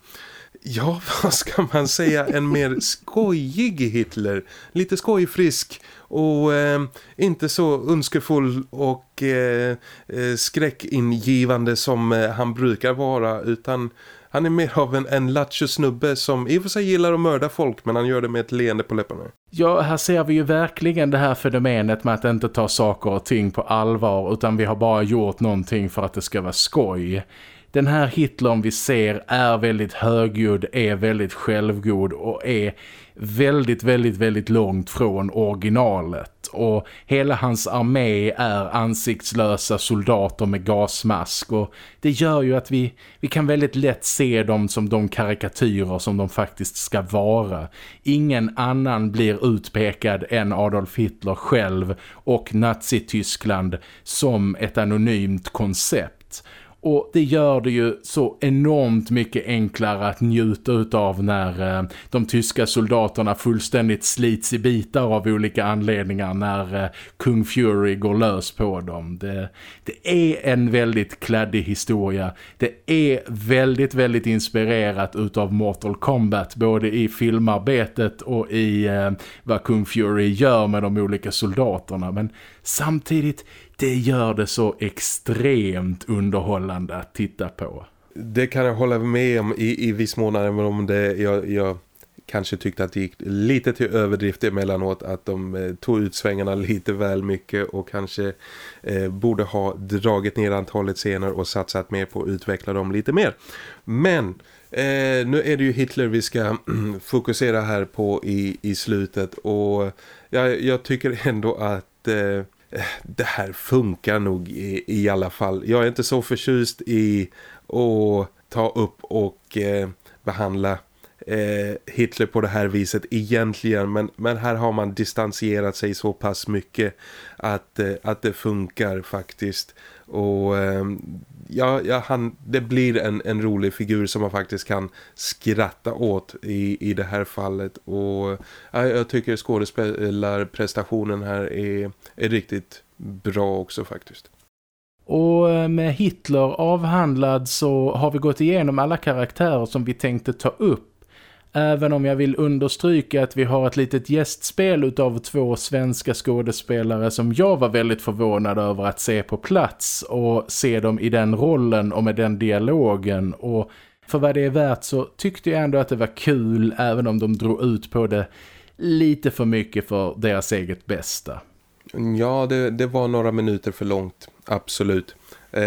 Ja, vad ska man säga? En mer skojig Hitler. Lite skojfrisk och eh, inte så önskefull och eh, eh skräckingivande som eh, han brukar vara utan han är mer av en, en lattjo snubbe som i och för sig gillar att mörda folk men han gör det med ett leende på läpparna. Ja, här ser vi ju verkligen det här fenomenet med att inte ta saker och ting på allvar utan vi har bara gjort någonting för att det ska vara skoj. Den här Hitlern vi ser är väldigt högljudd, är väldigt självgod och är väldigt, väldigt, väldigt långt från originalet. Och hela hans armé är ansiktslösa soldater med gasmask och det gör ju att vi, vi kan väldigt lätt se dem som de karikatyrer som de faktiskt ska vara. Ingen annan blir utpekad än Adolf Hitler själv och Nazityskland som ett anonymt koncept. Och det gör det ju så enormt mycket enklare att njuta utav när eh, de tyska soldaterna fullständigt slits i bitar av olika anledningar när eh, Kung Fury går lös på dem. Det, det är en väldigt kladdig historia. Det är väldigt, väldigt inspirerat utav Mortal Kombat både i filmarbetet och i eh, vad Kung Fury gör med de olika soldaterna. Men samtidigt det gör det så extremt underhållande att titta på. Det kan jag hålla med om i, i viss mån även om det, jag, jag kanske tyckte att det gick lite till överdrift emellanåt att de eh, tog ut svängarna lite väl mycket och kanske eh, borde ha dragit ner antalet scener och satsat mer på att utveckla dem lite mer. Men eh, nu är det ju Hitler vi ska fokusera här på i, i slutet och jag, jag tycker ändå att Eh, det här funkar nog i, i alla fall. Jag är inte så förtjust i att ta upp och eh, behandla eh, Hitler på det här viset egentligen men, men här har man distanserat sig så pass mycket att, eh, att det funkar faktiskt och eh, ja, ja han, det blir en, en rolig figur som man faktiskt kan skratta åt i, i det här fallet och ja, jag tycker skådespelarprestationen här är, är riktigt bra också faktiskt. Och eh, med Hitler avhandlad så har vi gått igenom alla karaktärer som vi tänkte ta upp. Även om jag vill understryka att vi har ett litet gästspel utav två svenska skådespelare som jag var väldigt förvånad över att se på plats och se dem i den rollen och med den dialogen och för vad det är värt så tyckte jag ändå att det var kul även om de drog ut på det lite för mycket för deras eget bästa. Ja, det, det var några minuter för långt, absolut. Eh,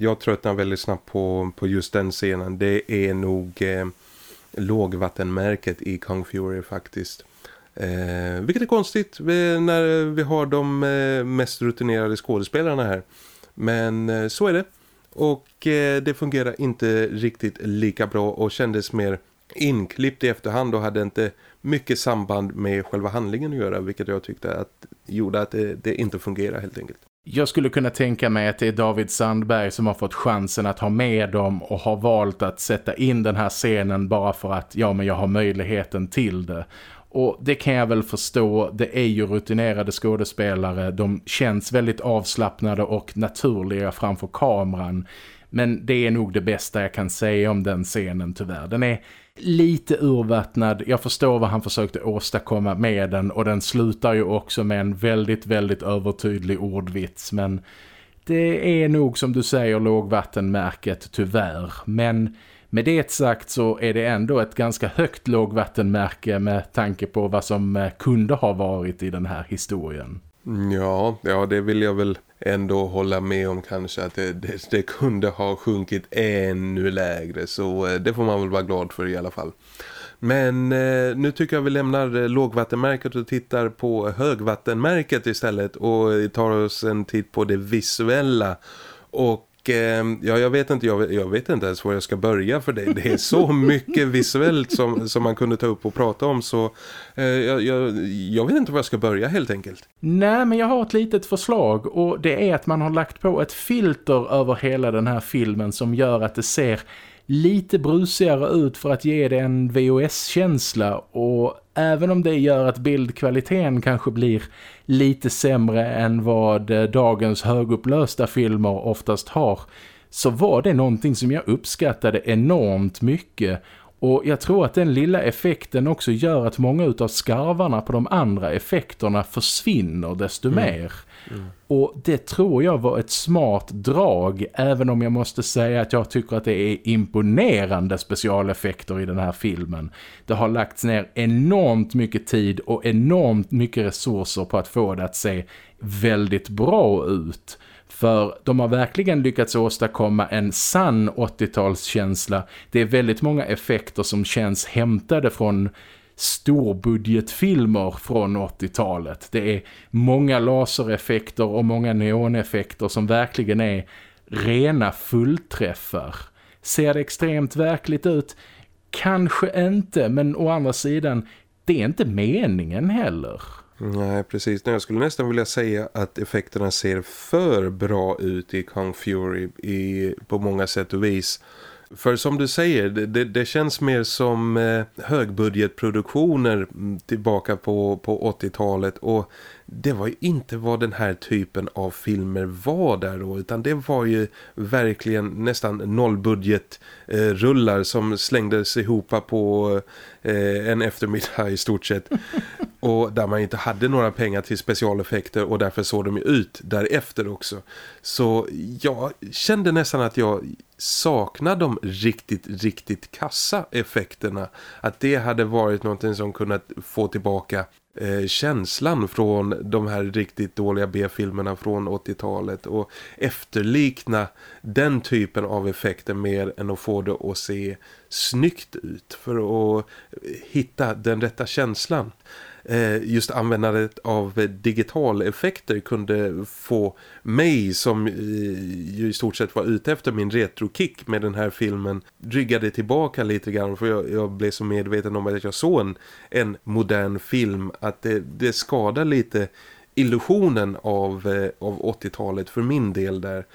jag tröttnar väldigt snabbt på, på just den scenen. Det är nog eh, lågvattenmärket i Kung Fury faktiskt. Eh, vilket är konstigt när vi har de eh, mest rutinerade skådespelarna här. Men eh, så är det. Och eh, det fungerar inte riktigt lika bra och kändes mer inklippt i efterhand och hade inte mycket samband med själva handlingen att göra vilket jag tyckte att gjorde att det, det inte fungerar helt enkelt. Jag skulle kunna tänka mig att det är David Sandberg som har fått chansen att ha med dem och har valt att sätta in den här scenen bara för att ja men jag har möjligheten till det. Och det kan jag väl förstå, det är ju rutinerade skådespelare, de känns väldigt avslappnade och naturliga framför kameran. Men det är nog det bästa jag kan säga om den scenen tyvärr. Den är lite urvattnad. Jag förstår vad han försökte åstadkomma med den och den slutar ju också med en väldigt, väldigt övertydlig ordvits. Men det är nog som du säger lågvattenmärket tyvärr. Men med det sagt så är det ändå ett ganska högt lågvattenmärke med tanke på vad som eh, kunde ha varit i den här historien. Mm, ja, ja det vill jag väl ändå hålla med om kanske att det, det, det, kunde ha sjunkit ännu lägre så eh, det får man väl vara glad för i alla fall. Men eh, nu tycker jag vi lämnar eh, lågvattenmärket och tittar på högvattenmärket istället och tar oss en titt på det visuella och ja, jag vet inte jag, jag, vet inte ens var jag ska börja för det. Det är så mycket visuellt som, som man kunde ta upp och prata om så eh, jag, jag, jag, vet inte var jag ska börja helt enkelt. Nej, men jag har ett litet förslag och det är att man har lagt på ett filter över hela den här filmen som gör att det ser lite brusigare ut för att ge det en VOS-känsla och även om det gör att bildkvaliteten kanske blir lite sämre än vad eh, dagens högupplösta filmer oftast har så var det någonting som jag uppskattade enormt mycket och jag tror att den lilla effekten också gör att många av skarvarna på de andra effekterna försvinner desto mm. mer. Mm. Och det tror jag var ett smart drag även om jag måste säga att jag tycker att det är imponerande specialeffekter i den här filmen. Det har lagts ner enormt mycket tid och enormt mycket resurser på att få det att se väldigt bra ut. För de har verkligen lyckats åstadkomma en sann 80-talskänsla. Det är väldigt många effekter som känns hämtade från storbudgetfilmer från 80-talet. Det är många lasereffekter och många neoneffekter som verkligen är rena fullträffar. Ser det extremt verkligt ut? Kanske inte, men å andra sidan, det är inte meningen heller. Nej, precis. Jag skulle nästan vilja säga att effekterna ser för bra ut i Kung Fury i, på många sätt och vis. För som du säger, det, det känns mer som eh, högbudgetproduktioner mm, tillbaka på, på 80-talet och det var ju inte vad den här typen av filmer var där då utan det var ju verkligen nästan nollbudget eh, rullar som slängdes ihop på eh, en eftermiddag i stort sett och där man inte hade några pengar till specialeffekter och därför såg de ut därefter också. Så jag kände nästan att jag saknade de riktigt, riktigt kassa effekterna. Att det hade varit någonting som kunnat få tillbaka eh, känslan från de här riktigt dåliga B-filmerna från 80-talet och efterlikna den typen av effekter mer än att få det att se snyggt ut för att hitta den rätta känslan. Eh, just användandet av digitaleffekter kunde få mig som eh, ju i stort sett var ute efter min retrokick med den här filmen ryggade tillbaka lite grann. För jag, jag blev så medveten om att jag såg en, en modern film att det, det skadar lite illusionen av, eh, av 80-talet för min del där.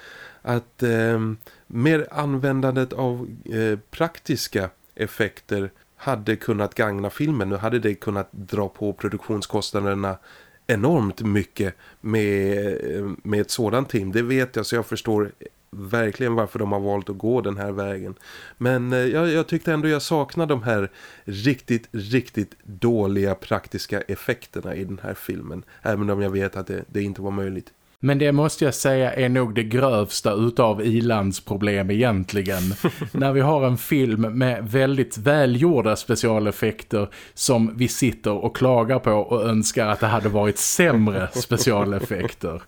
Att eh, mer användandet av eh, praktiska effekter hade kunnat gagna filmen. Nu hade det kunnat dra på produktionskostnaderna enormt mycket med, med ett sådant team. Det vet jag så jag förstår verkligen varför de har valt att gå den här vägen. Men eh, jag, jag tyckte ändå jag saknar de här riktigt, riktigt dåliga praktiska effekterna i den här filmen. Även om jag vet att det, det inte var möjligt. Men det måste jag säga är nog det grövsta utav ilandsproblem egentligen. När vi har en film med väldigt välgjorda specialeffekter som vi sitter och klagar på och önskar att det hade varit sämre specialeffekter.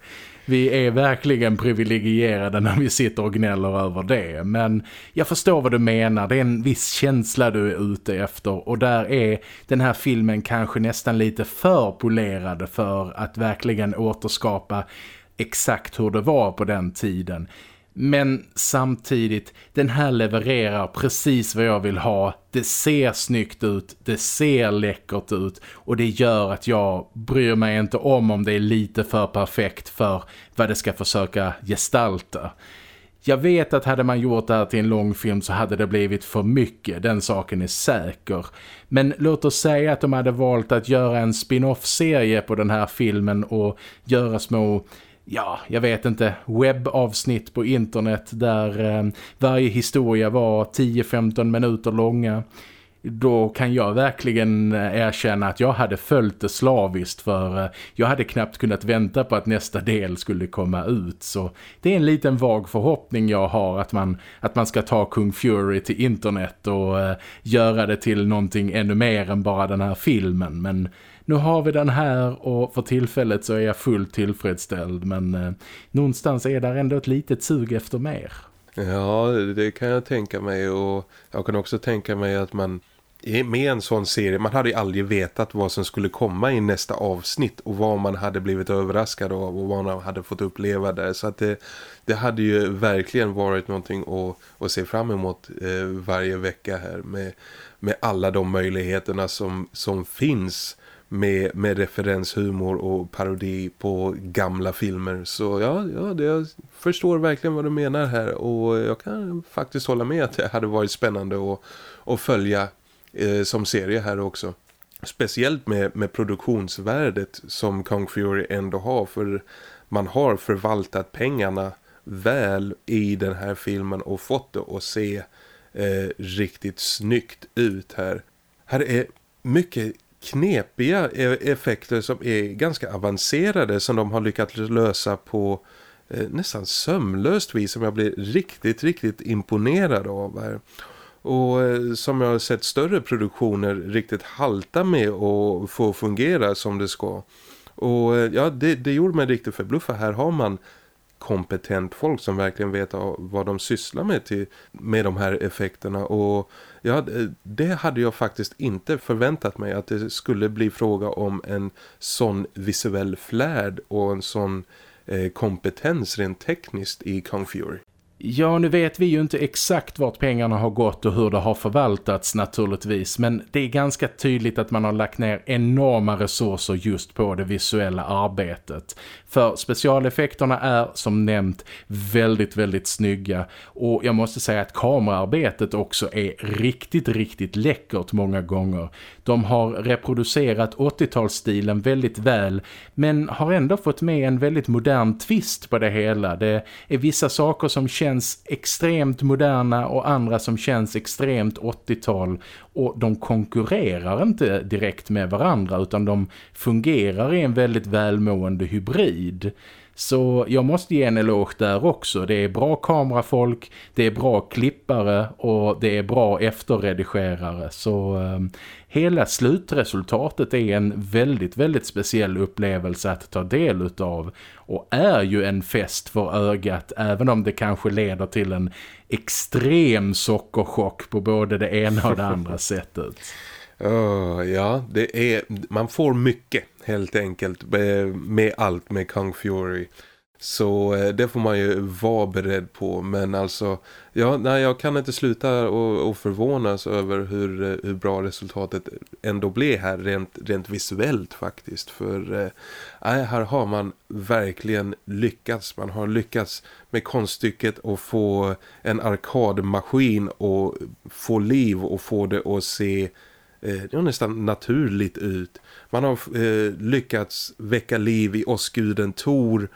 Vi är verkligen privilegierade när vi sitter och gnäller över det. Men jag förstår vad du menar. Det är en viss känsla du är ute efter. Och där är den här filmen kanske nästan lite för polerad för att verkligen återskapa exakt hur det var på den tiden. Men samtidigt, den här levererar precis vad jag vill ha. Det ser snyggt ut, det ser läckert ut och det gör att jag bryr mig inte om om det är lite för perfekt för vad det ska försöka gestalta. Jag vet att hade man gjort det här till en långfilm så hade det blivit för mycket, den saken är säker. Men låt oss säga att de hade valt att göra en spin-off-serie på den här filmen och göra små ja, jag vet inte, webbavsnitt på internet där eh, varje historia var 10-15 minuter långa. Då kan jag verkligen eh, erkänna att jag hade följt det slaviskt för eh, jag hade knappt kunnat vänta på att nästa del skulle komma ut. Så det är en liten vag förhoppning jag har att man, att man ska ta Kung Fury till internet och eh, göra det till någonting ännu mer än bara den här filmen. Men nu har vi den här och för tillfället så är jag fullt tillfredsställd men eh, någonstans är där ändå ett litet sug efter mer. Ja, det kan jag tänka mig och jag kan också tänka mig att man med en sån serie, man hade ju aldrig vetat vad som skulle komma i nästa avsnitt och vad man hade blivit överraskad av och vad man hade fått uppleva där. Så att det, det hade ju verkligen varit någonting att, att se fram emot eh, varje vecka här med, med alla de möjligheterna som, som finns med, med referenshumor och parodi på gamla filmer. Så ja, ja det, jag förstår verkligen vad du menar här och jag kan faktiskt hålla med att det hade varit spännande att, att följa eh, som serie här också. Speciellt med, med produktionsvärdet som Kong Fury ändå har för man har förvaltat pengarna väl i den här filmen och fått det att se eh, riktigt snyggt ut här. Här är mycket knepiga e- effekter som är ganska avancerade som de har lyckats lösa på eh, nästan sömlöst vis som jag blir riktigt, riktigt imponerad av här. Och eh, som jag har sett större produktioner riktigt halta med och få fungera som det ska. Och eh, ja, det, det gjorde mig riktigt förbluffad. Här har man kompetent folk som verkligen vet vad de sysslar med till, med de här effekterna och ja, eh, det hade jag faktiskt inte förväntat mig att det skulle bli fråga om en sån visuell flärd och en sån eh, kompetens rent tekniskt i Kung Fury. Ja, nu vet vi ju inte exakt vart pengarna har gått och hur det har förvaltats naturligtvis. Men det är ganska tydligt att man har lagt ner enorma resurser just på det visuella arbetet. För specialeffekterna är som nämnt väldigt, väldigt snygga. Och jag måste säga att kamerarbetet också är riktigt, riktigt läckert många gånger. De har reproducerat 80-talsstilen väldigt väl men har ändå fått med en väldigt modern twist på det hela. Det är vissa saker som känns känns extremt moderna och andra som känns extremt 80-tal och de konkurrerar inte direkt med varandra utan de fungerar i en väldigt välmående hybrid. Så jag måste ge en eloge där också. Det är bra kamerafolk, det är bra klippare och det är bra efterredigerare. Så ehm, hela slutresultatet är en väldigt, väldigt speciell upplevelse att ta del utav. Och är ju en fest för ögat även om det kanske leder till en extrem sockerchock på både det ena och det andra sättet. Oh, ja, det är, man får mycket helt enkelt med, med allt med Kung Fury. Så eh, det får man ju vara beredd på. Men alltså, ja, nej, jag kan inte sluta och, och förvånas över hur, eh, hur bra resultatet ändå blev här rent, rent visuellt faktiskt. För eh, här har man verkligen lyckats. Man har lyckats med konststycket att få en arkadmaskin och få liv och få det att se eh, nästan naturligt ut. Man har eh, lyckats väcka liv i åskguden Tor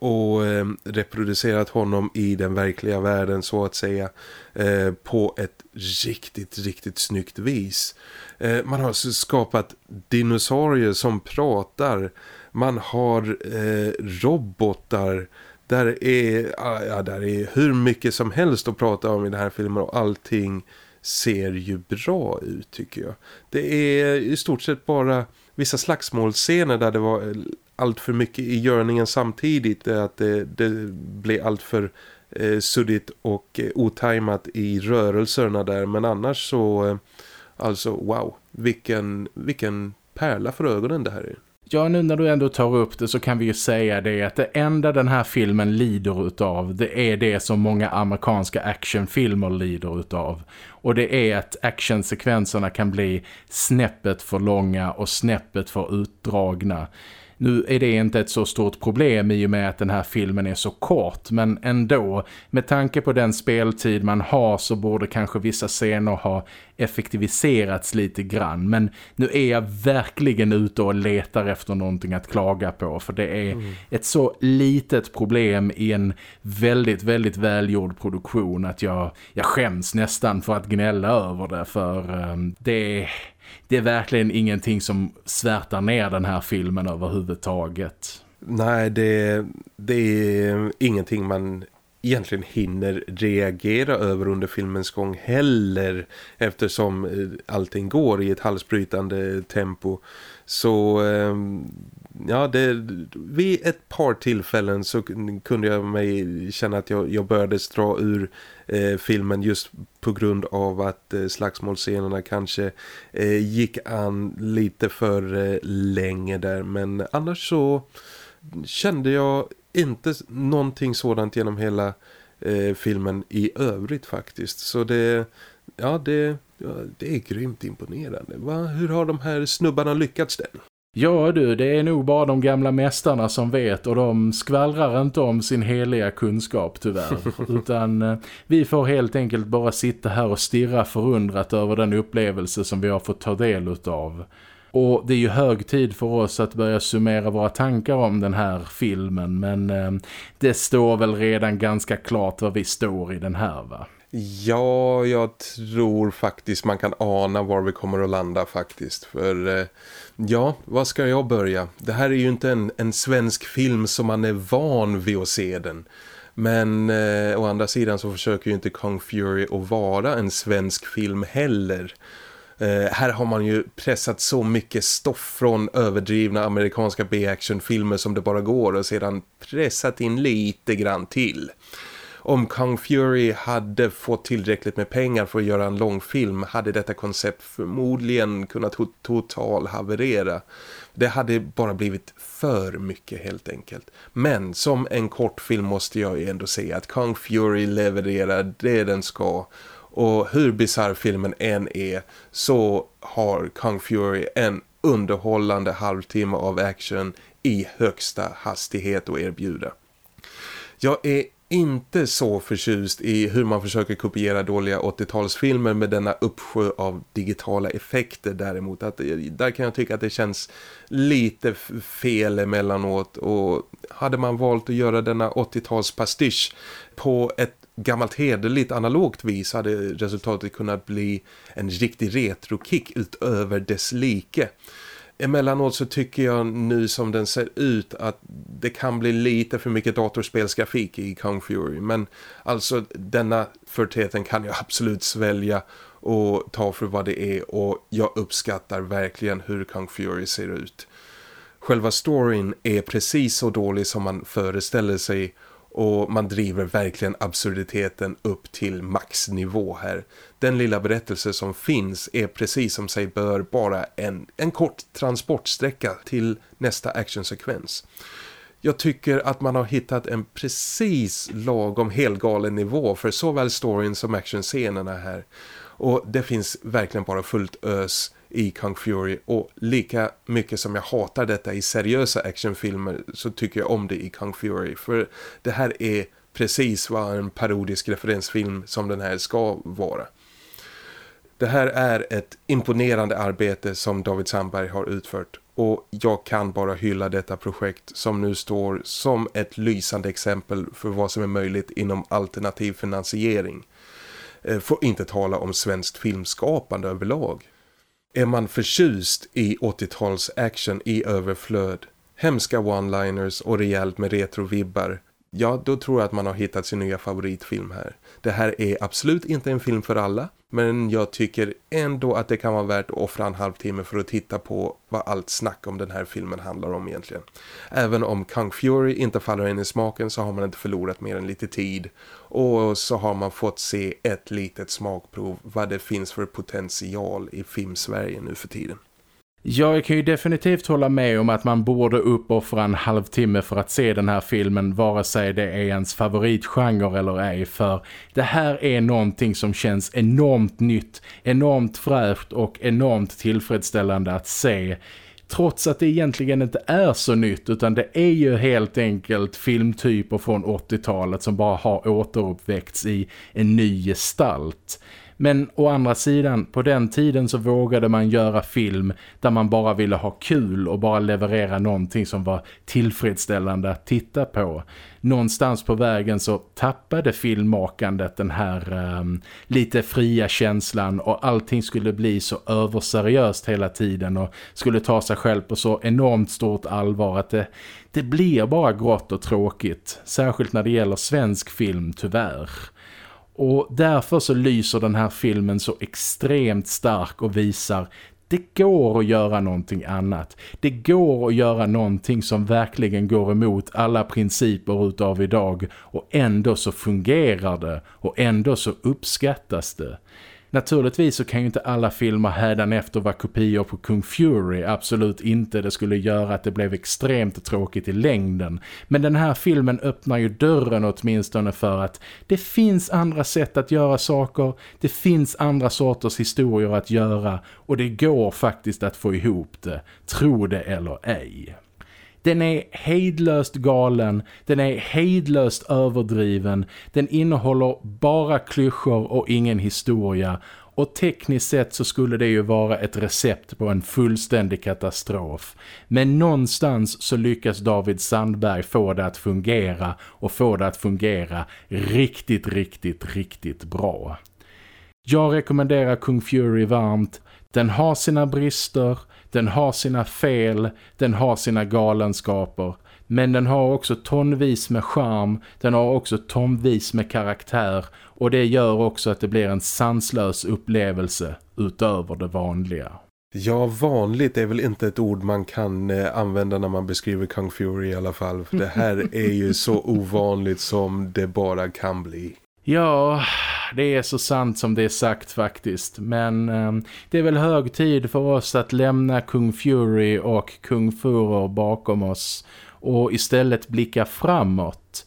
och eh, reproducerat honom i den verkliga världen så att säga eh, på ett riktigt, riktigt snyggt vis. Eh, man har skapat dinosaurier som pratar. Man har eh, robotar. Där är, ah, ja, där är hur mycket som helst att prata om i den här filmen och allting ser ju bra ut tycker jag. Det är i stort sett bara vissa slagsmålscener där det var eh, allt för mycket i görningen samtidigt eh, att det, det blir allt för eh, suddigt och eh, otajmat i rörelserna där men annars så eh, alltså wow vilken, vilken pärla för ögonen det här är. Ja, nu när du ändå tar upp det så kan vi ju säga det att det enda den här filmen lider utav det är det som många amerikanska actionfilmer lider utav. Och det är att actionsekvenserna kan bli snäppet för långa och snäppet för utdragna. Nu är det inte ett så stort problem i och med att den här filmen är så kort men ändå, med tanke på den speltid man har så borde kanske vissa scener ha effektiviserats lite grann. Men nu är jag verkligen ute och letar efter någonting att klaga på för det är mm. ett så litet problem i en väldigt, väldigt välgjord produktion att jag, jag skäms nästan för att gnälla över det för um, det är det är verkligen ingenting som svärtar ner den här filmen överhuvudtaget. Nej, det, det är ingenting man egentligen hinner reagera över under filmens gång heller eftersom eh, allting går i ett halsbrytande tempo. Så ehm, ja, det, vid ett par tillfällen så kunde jag mig känna att jag, jag började dra ur eh, filmen just på grund av att eh, slagsmålscenerna kanske eh, gick an lite för eh, länge där. Men annars så kände jag inte någonting sådant genom hela eh, filmen i övrigt faktiskt. Så det, ja, det, det är grymt imponerande. Va? Hur har de här snubbarna lyckats den? Ja du, det är nog bara de gamla mästarna som vet och de skvallrar inte om sin heliga kunskap tyvärr. Utan eh, vi får helt enkelt bara sitta här och stirra förundrat över den upplevelse som vi har fått ta del av. Och det är ju hög tid för oss att börja summera våra tankar om den här filmen men eh, det står väl redan ganska klart var vi står i den här va? Ja, jag tror faktiskt man kan ana var vi kommer att landa faktiskt. För eh, ja, var ska jag börja? Det här är ju inte en, en svensk film som man är van vid att se den. Men eh, å andra sidan så försöker ju inte Kong Fury att vara en svensk film heller. Eh, här har man ju pressat så mycket stoff från överdrivna amerikanska B-actionfilmer som det bara går och sedan pressat in lite grann till om Kung Fury hade fått tillräckligt med pengar för att göra en långfilm hade detta koncept förmodligen kunnat total haverera. Det hade bara blivit för mycket helt enkelt. Men som en kortfilm måste jag ändå säga att Kung Fury levererar det den ska. Och hur bizarr filmen än är så har Kung Fury en underhållande halvtimme av action i högsta hastighet att erbjuda. Jag är inte så förtjust i hur man försöker kopiera dåliga 80-talsfilmer med denna uppsjö av digitala effekter däremot. Att, eh, där kan jag tycka att det känns lite fel emellanåt och hade man valt att göra denna 80-talspastisch på ett gammalt hederligt analogt vis hade resultatet kunnat bli en riktig retrokick utöver dess like emellanåt så tycker jag nu som den ser ut att det kan bli lite för mycket datorspelsgrafik i Kung Fury. Men alltså denna förtäten kan jag absolut svälja och ta för vad det är och jag uppskattar verkligen hur Kung Fury ser ut. Själva storyn är precis så dålig som man föreställer sig och man driver verkligen absurditeten upp till maxnivå här. Den lilla berättelse som finns är precis som sig bör bara en, en kort transportsträcka till nästa actionsekvens. Jag tycker att man har hittat en precis lagom helgalen nivå för såväl storyn som actionscenerna här. Och det finns verkligen bara fullt ös i Kung Fury och lika mycket som jag hatar detta i seriösa actionfilmer så tycker jag om det i Kung Fury för det här är precis vad en parodisk referensfilm som den här ska vara. Det här är ett imponerande arbete som David Sandberg har utfört och jag kan bara hylla detta projekt som nu står som ett lysande exempel för vad som är möjligt inom alternativ finansiering. Eh, får inte tala om svenskt filmskapande överlag. Är man förtjust i 80-tals action i överflöd, hemska one-liners och rejält med retrovibbar, ja då tror jag att man har hittat sin nya favoritfilm här. Det här är absolut inte en film för alla, men jag tycker ändå att det kan vara värt att offra en halvtimme för att titta på vad allt snack om den här filmen handlar om egentligen. Även om Kung Fury inte faller in i smaken så har man inte förlorat mer än lite tid. Och så har man fått se ett litet smakprov vad det finns för potential i film-Sverige nu för tiden. Ja, jag kan ju definitivt hålla med om att man borde uppoffra en halvtimme för att se den här filmen vare sig det är ens favoritgenre eller ej för det här är någonting som känns enormt nytt, enormt fräscht och enormt tillfredsställande att se trots att det egentligen inte är så nytt utan det är ju helt enkelt filmtyper från 80-talet som bara har återuppväckts i en ny gestalt. Men å andra sidan, på den tiden så vågade man göra film där man bara ville ha kul och bara leverera någonting som var tillfredsställande att titta på. Någonstans på vägen så tappade filmmakandet den här um, lite fria känslan och allting skulle bli så överseriöst hela tiden och skulle ta sig själv på så enormt stort allvar att det, det blir bara grått och tråkigt. Särskilt när det gäller svensk film tyvärr. Och därför så lyser den här filmen så extremt stark och visar det går att göra någonting annat. Det går att göra någonting som verkligen går emot alla principer utav idag och ändå så fungerar det och ändå så uppskattas det. Naturligtvis så kan ju inte alla filmer hädanefter vara kopior på Kung Fury, absolut inte. Det skulle göra att det blev extremt tråkigt i längden. Men den här filmen öppnar ju dörren åtminstone för att det finns andra sätt att göra saker, det finns andra sorters historier att göra och det går faktiskt att få ihop det, tro det eller ej. Den är hejdlöst galen, den är hejdlöst överdriven, den innehåller bara klyschor och ingen historia och tekniskt sett så skulle det ju vara ett recept på en fullständig katastrof. Men någonstans så lyckas David Sandberg få det att fungera och få det att fungera riktigt, riktigt, riktigt bra. Jag rekommenderar Kung Fury varmt. Den har sina brister, den har sina fel, den har sina galenskaper. Men den har också tonvis med charm, den har också tonvis med karaktär och det gör också att det blir en sanslös upplevelse utöver det vanliga. Ja, vanligt är väl inte ett ord man kan eh, använda när man beskriver Kung Fury i alla fall. För det här är ju så ovanligt som det bara kan bli. Ja, det är så sant som det är sagt faktiskt. Men eh, det är väl hög tid för oss att lämna Kung Fury och Kung Furor bakom oss och istället blicka framåt.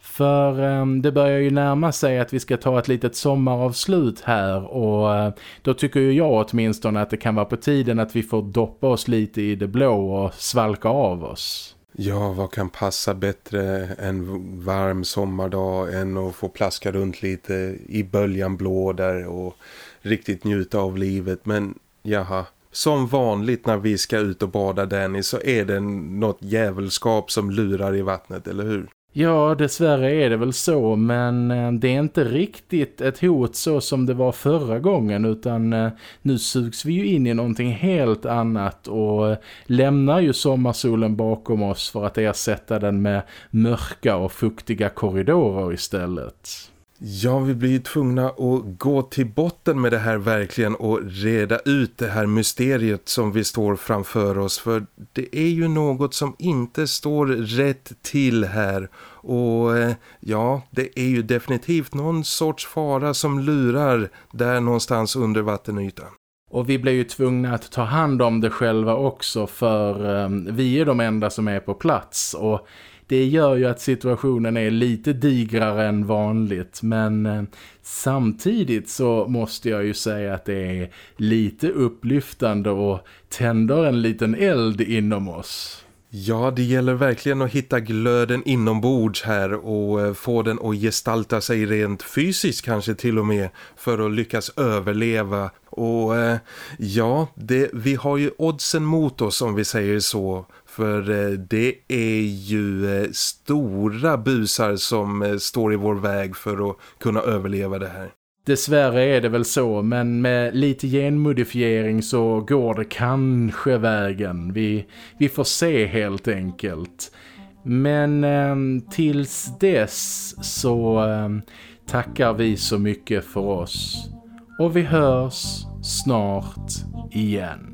För eh, det börjar ju närma sig att vi ska ta ett litet sommaravslut här och eh, då tycker ju jag åtminstone att det kan vara på tiden att vi får doppa oss lite i det blå och svalka av oss. Ja, vad kan passa bättre en varm sommardag än att få plaska runt lite i böljan blå där och riktigt njuta av livet. Men jaha, som vanligt när vi ska ut och bada Danny så är det något jävelskap som lurar i vattnet, eller hur? Ja, dessvärre är det väl så, men eh, det är inte riktigt ett hot så som det var förra gången utan eh, nu sugs vi ju in i någonting helt annat och eh, lämnar ju sommarsolen bakom oss för att ersätta den med mörka och fuktiga korridorer istället. Ja, vi blir ju tvungna att gå till botten med det här verkligen och reda ut det här mysteriet som vi står framför oss. För det är ju något som inte står rätt till här. Och eh, ja, det är ju definitivt någon sorts fara som lurar där någonstans under vattenytan. Och vi blir ju tvungna att ta hand om det själva också för um, vi är de enda som är på plats och det gör ju att situationen är lite digrare än vanligt men eh, samtidigt så måste jag ju säga att det är lite upplyftande och tänder en liten eld inom oss. Ja, det gäller verkligen att hitta glöden inombords här och eh, få den att gestalta sig rent fysiskt kanske till och med för att lyckas överleva. Och eh, ja, det, vi har ju oddsen mot oss om vi säger så för eh, det är ju eh, stora busar som eh, står i vår väg för att kunna överleva det här. Dessvärre är det väl så, men med lite genmodifiering så går det kanske vägen. Vi, vi får se helt enkelt. Men eh, tills dess så eh, tackar vi så mycket för oss. Och vi hörs snart igen.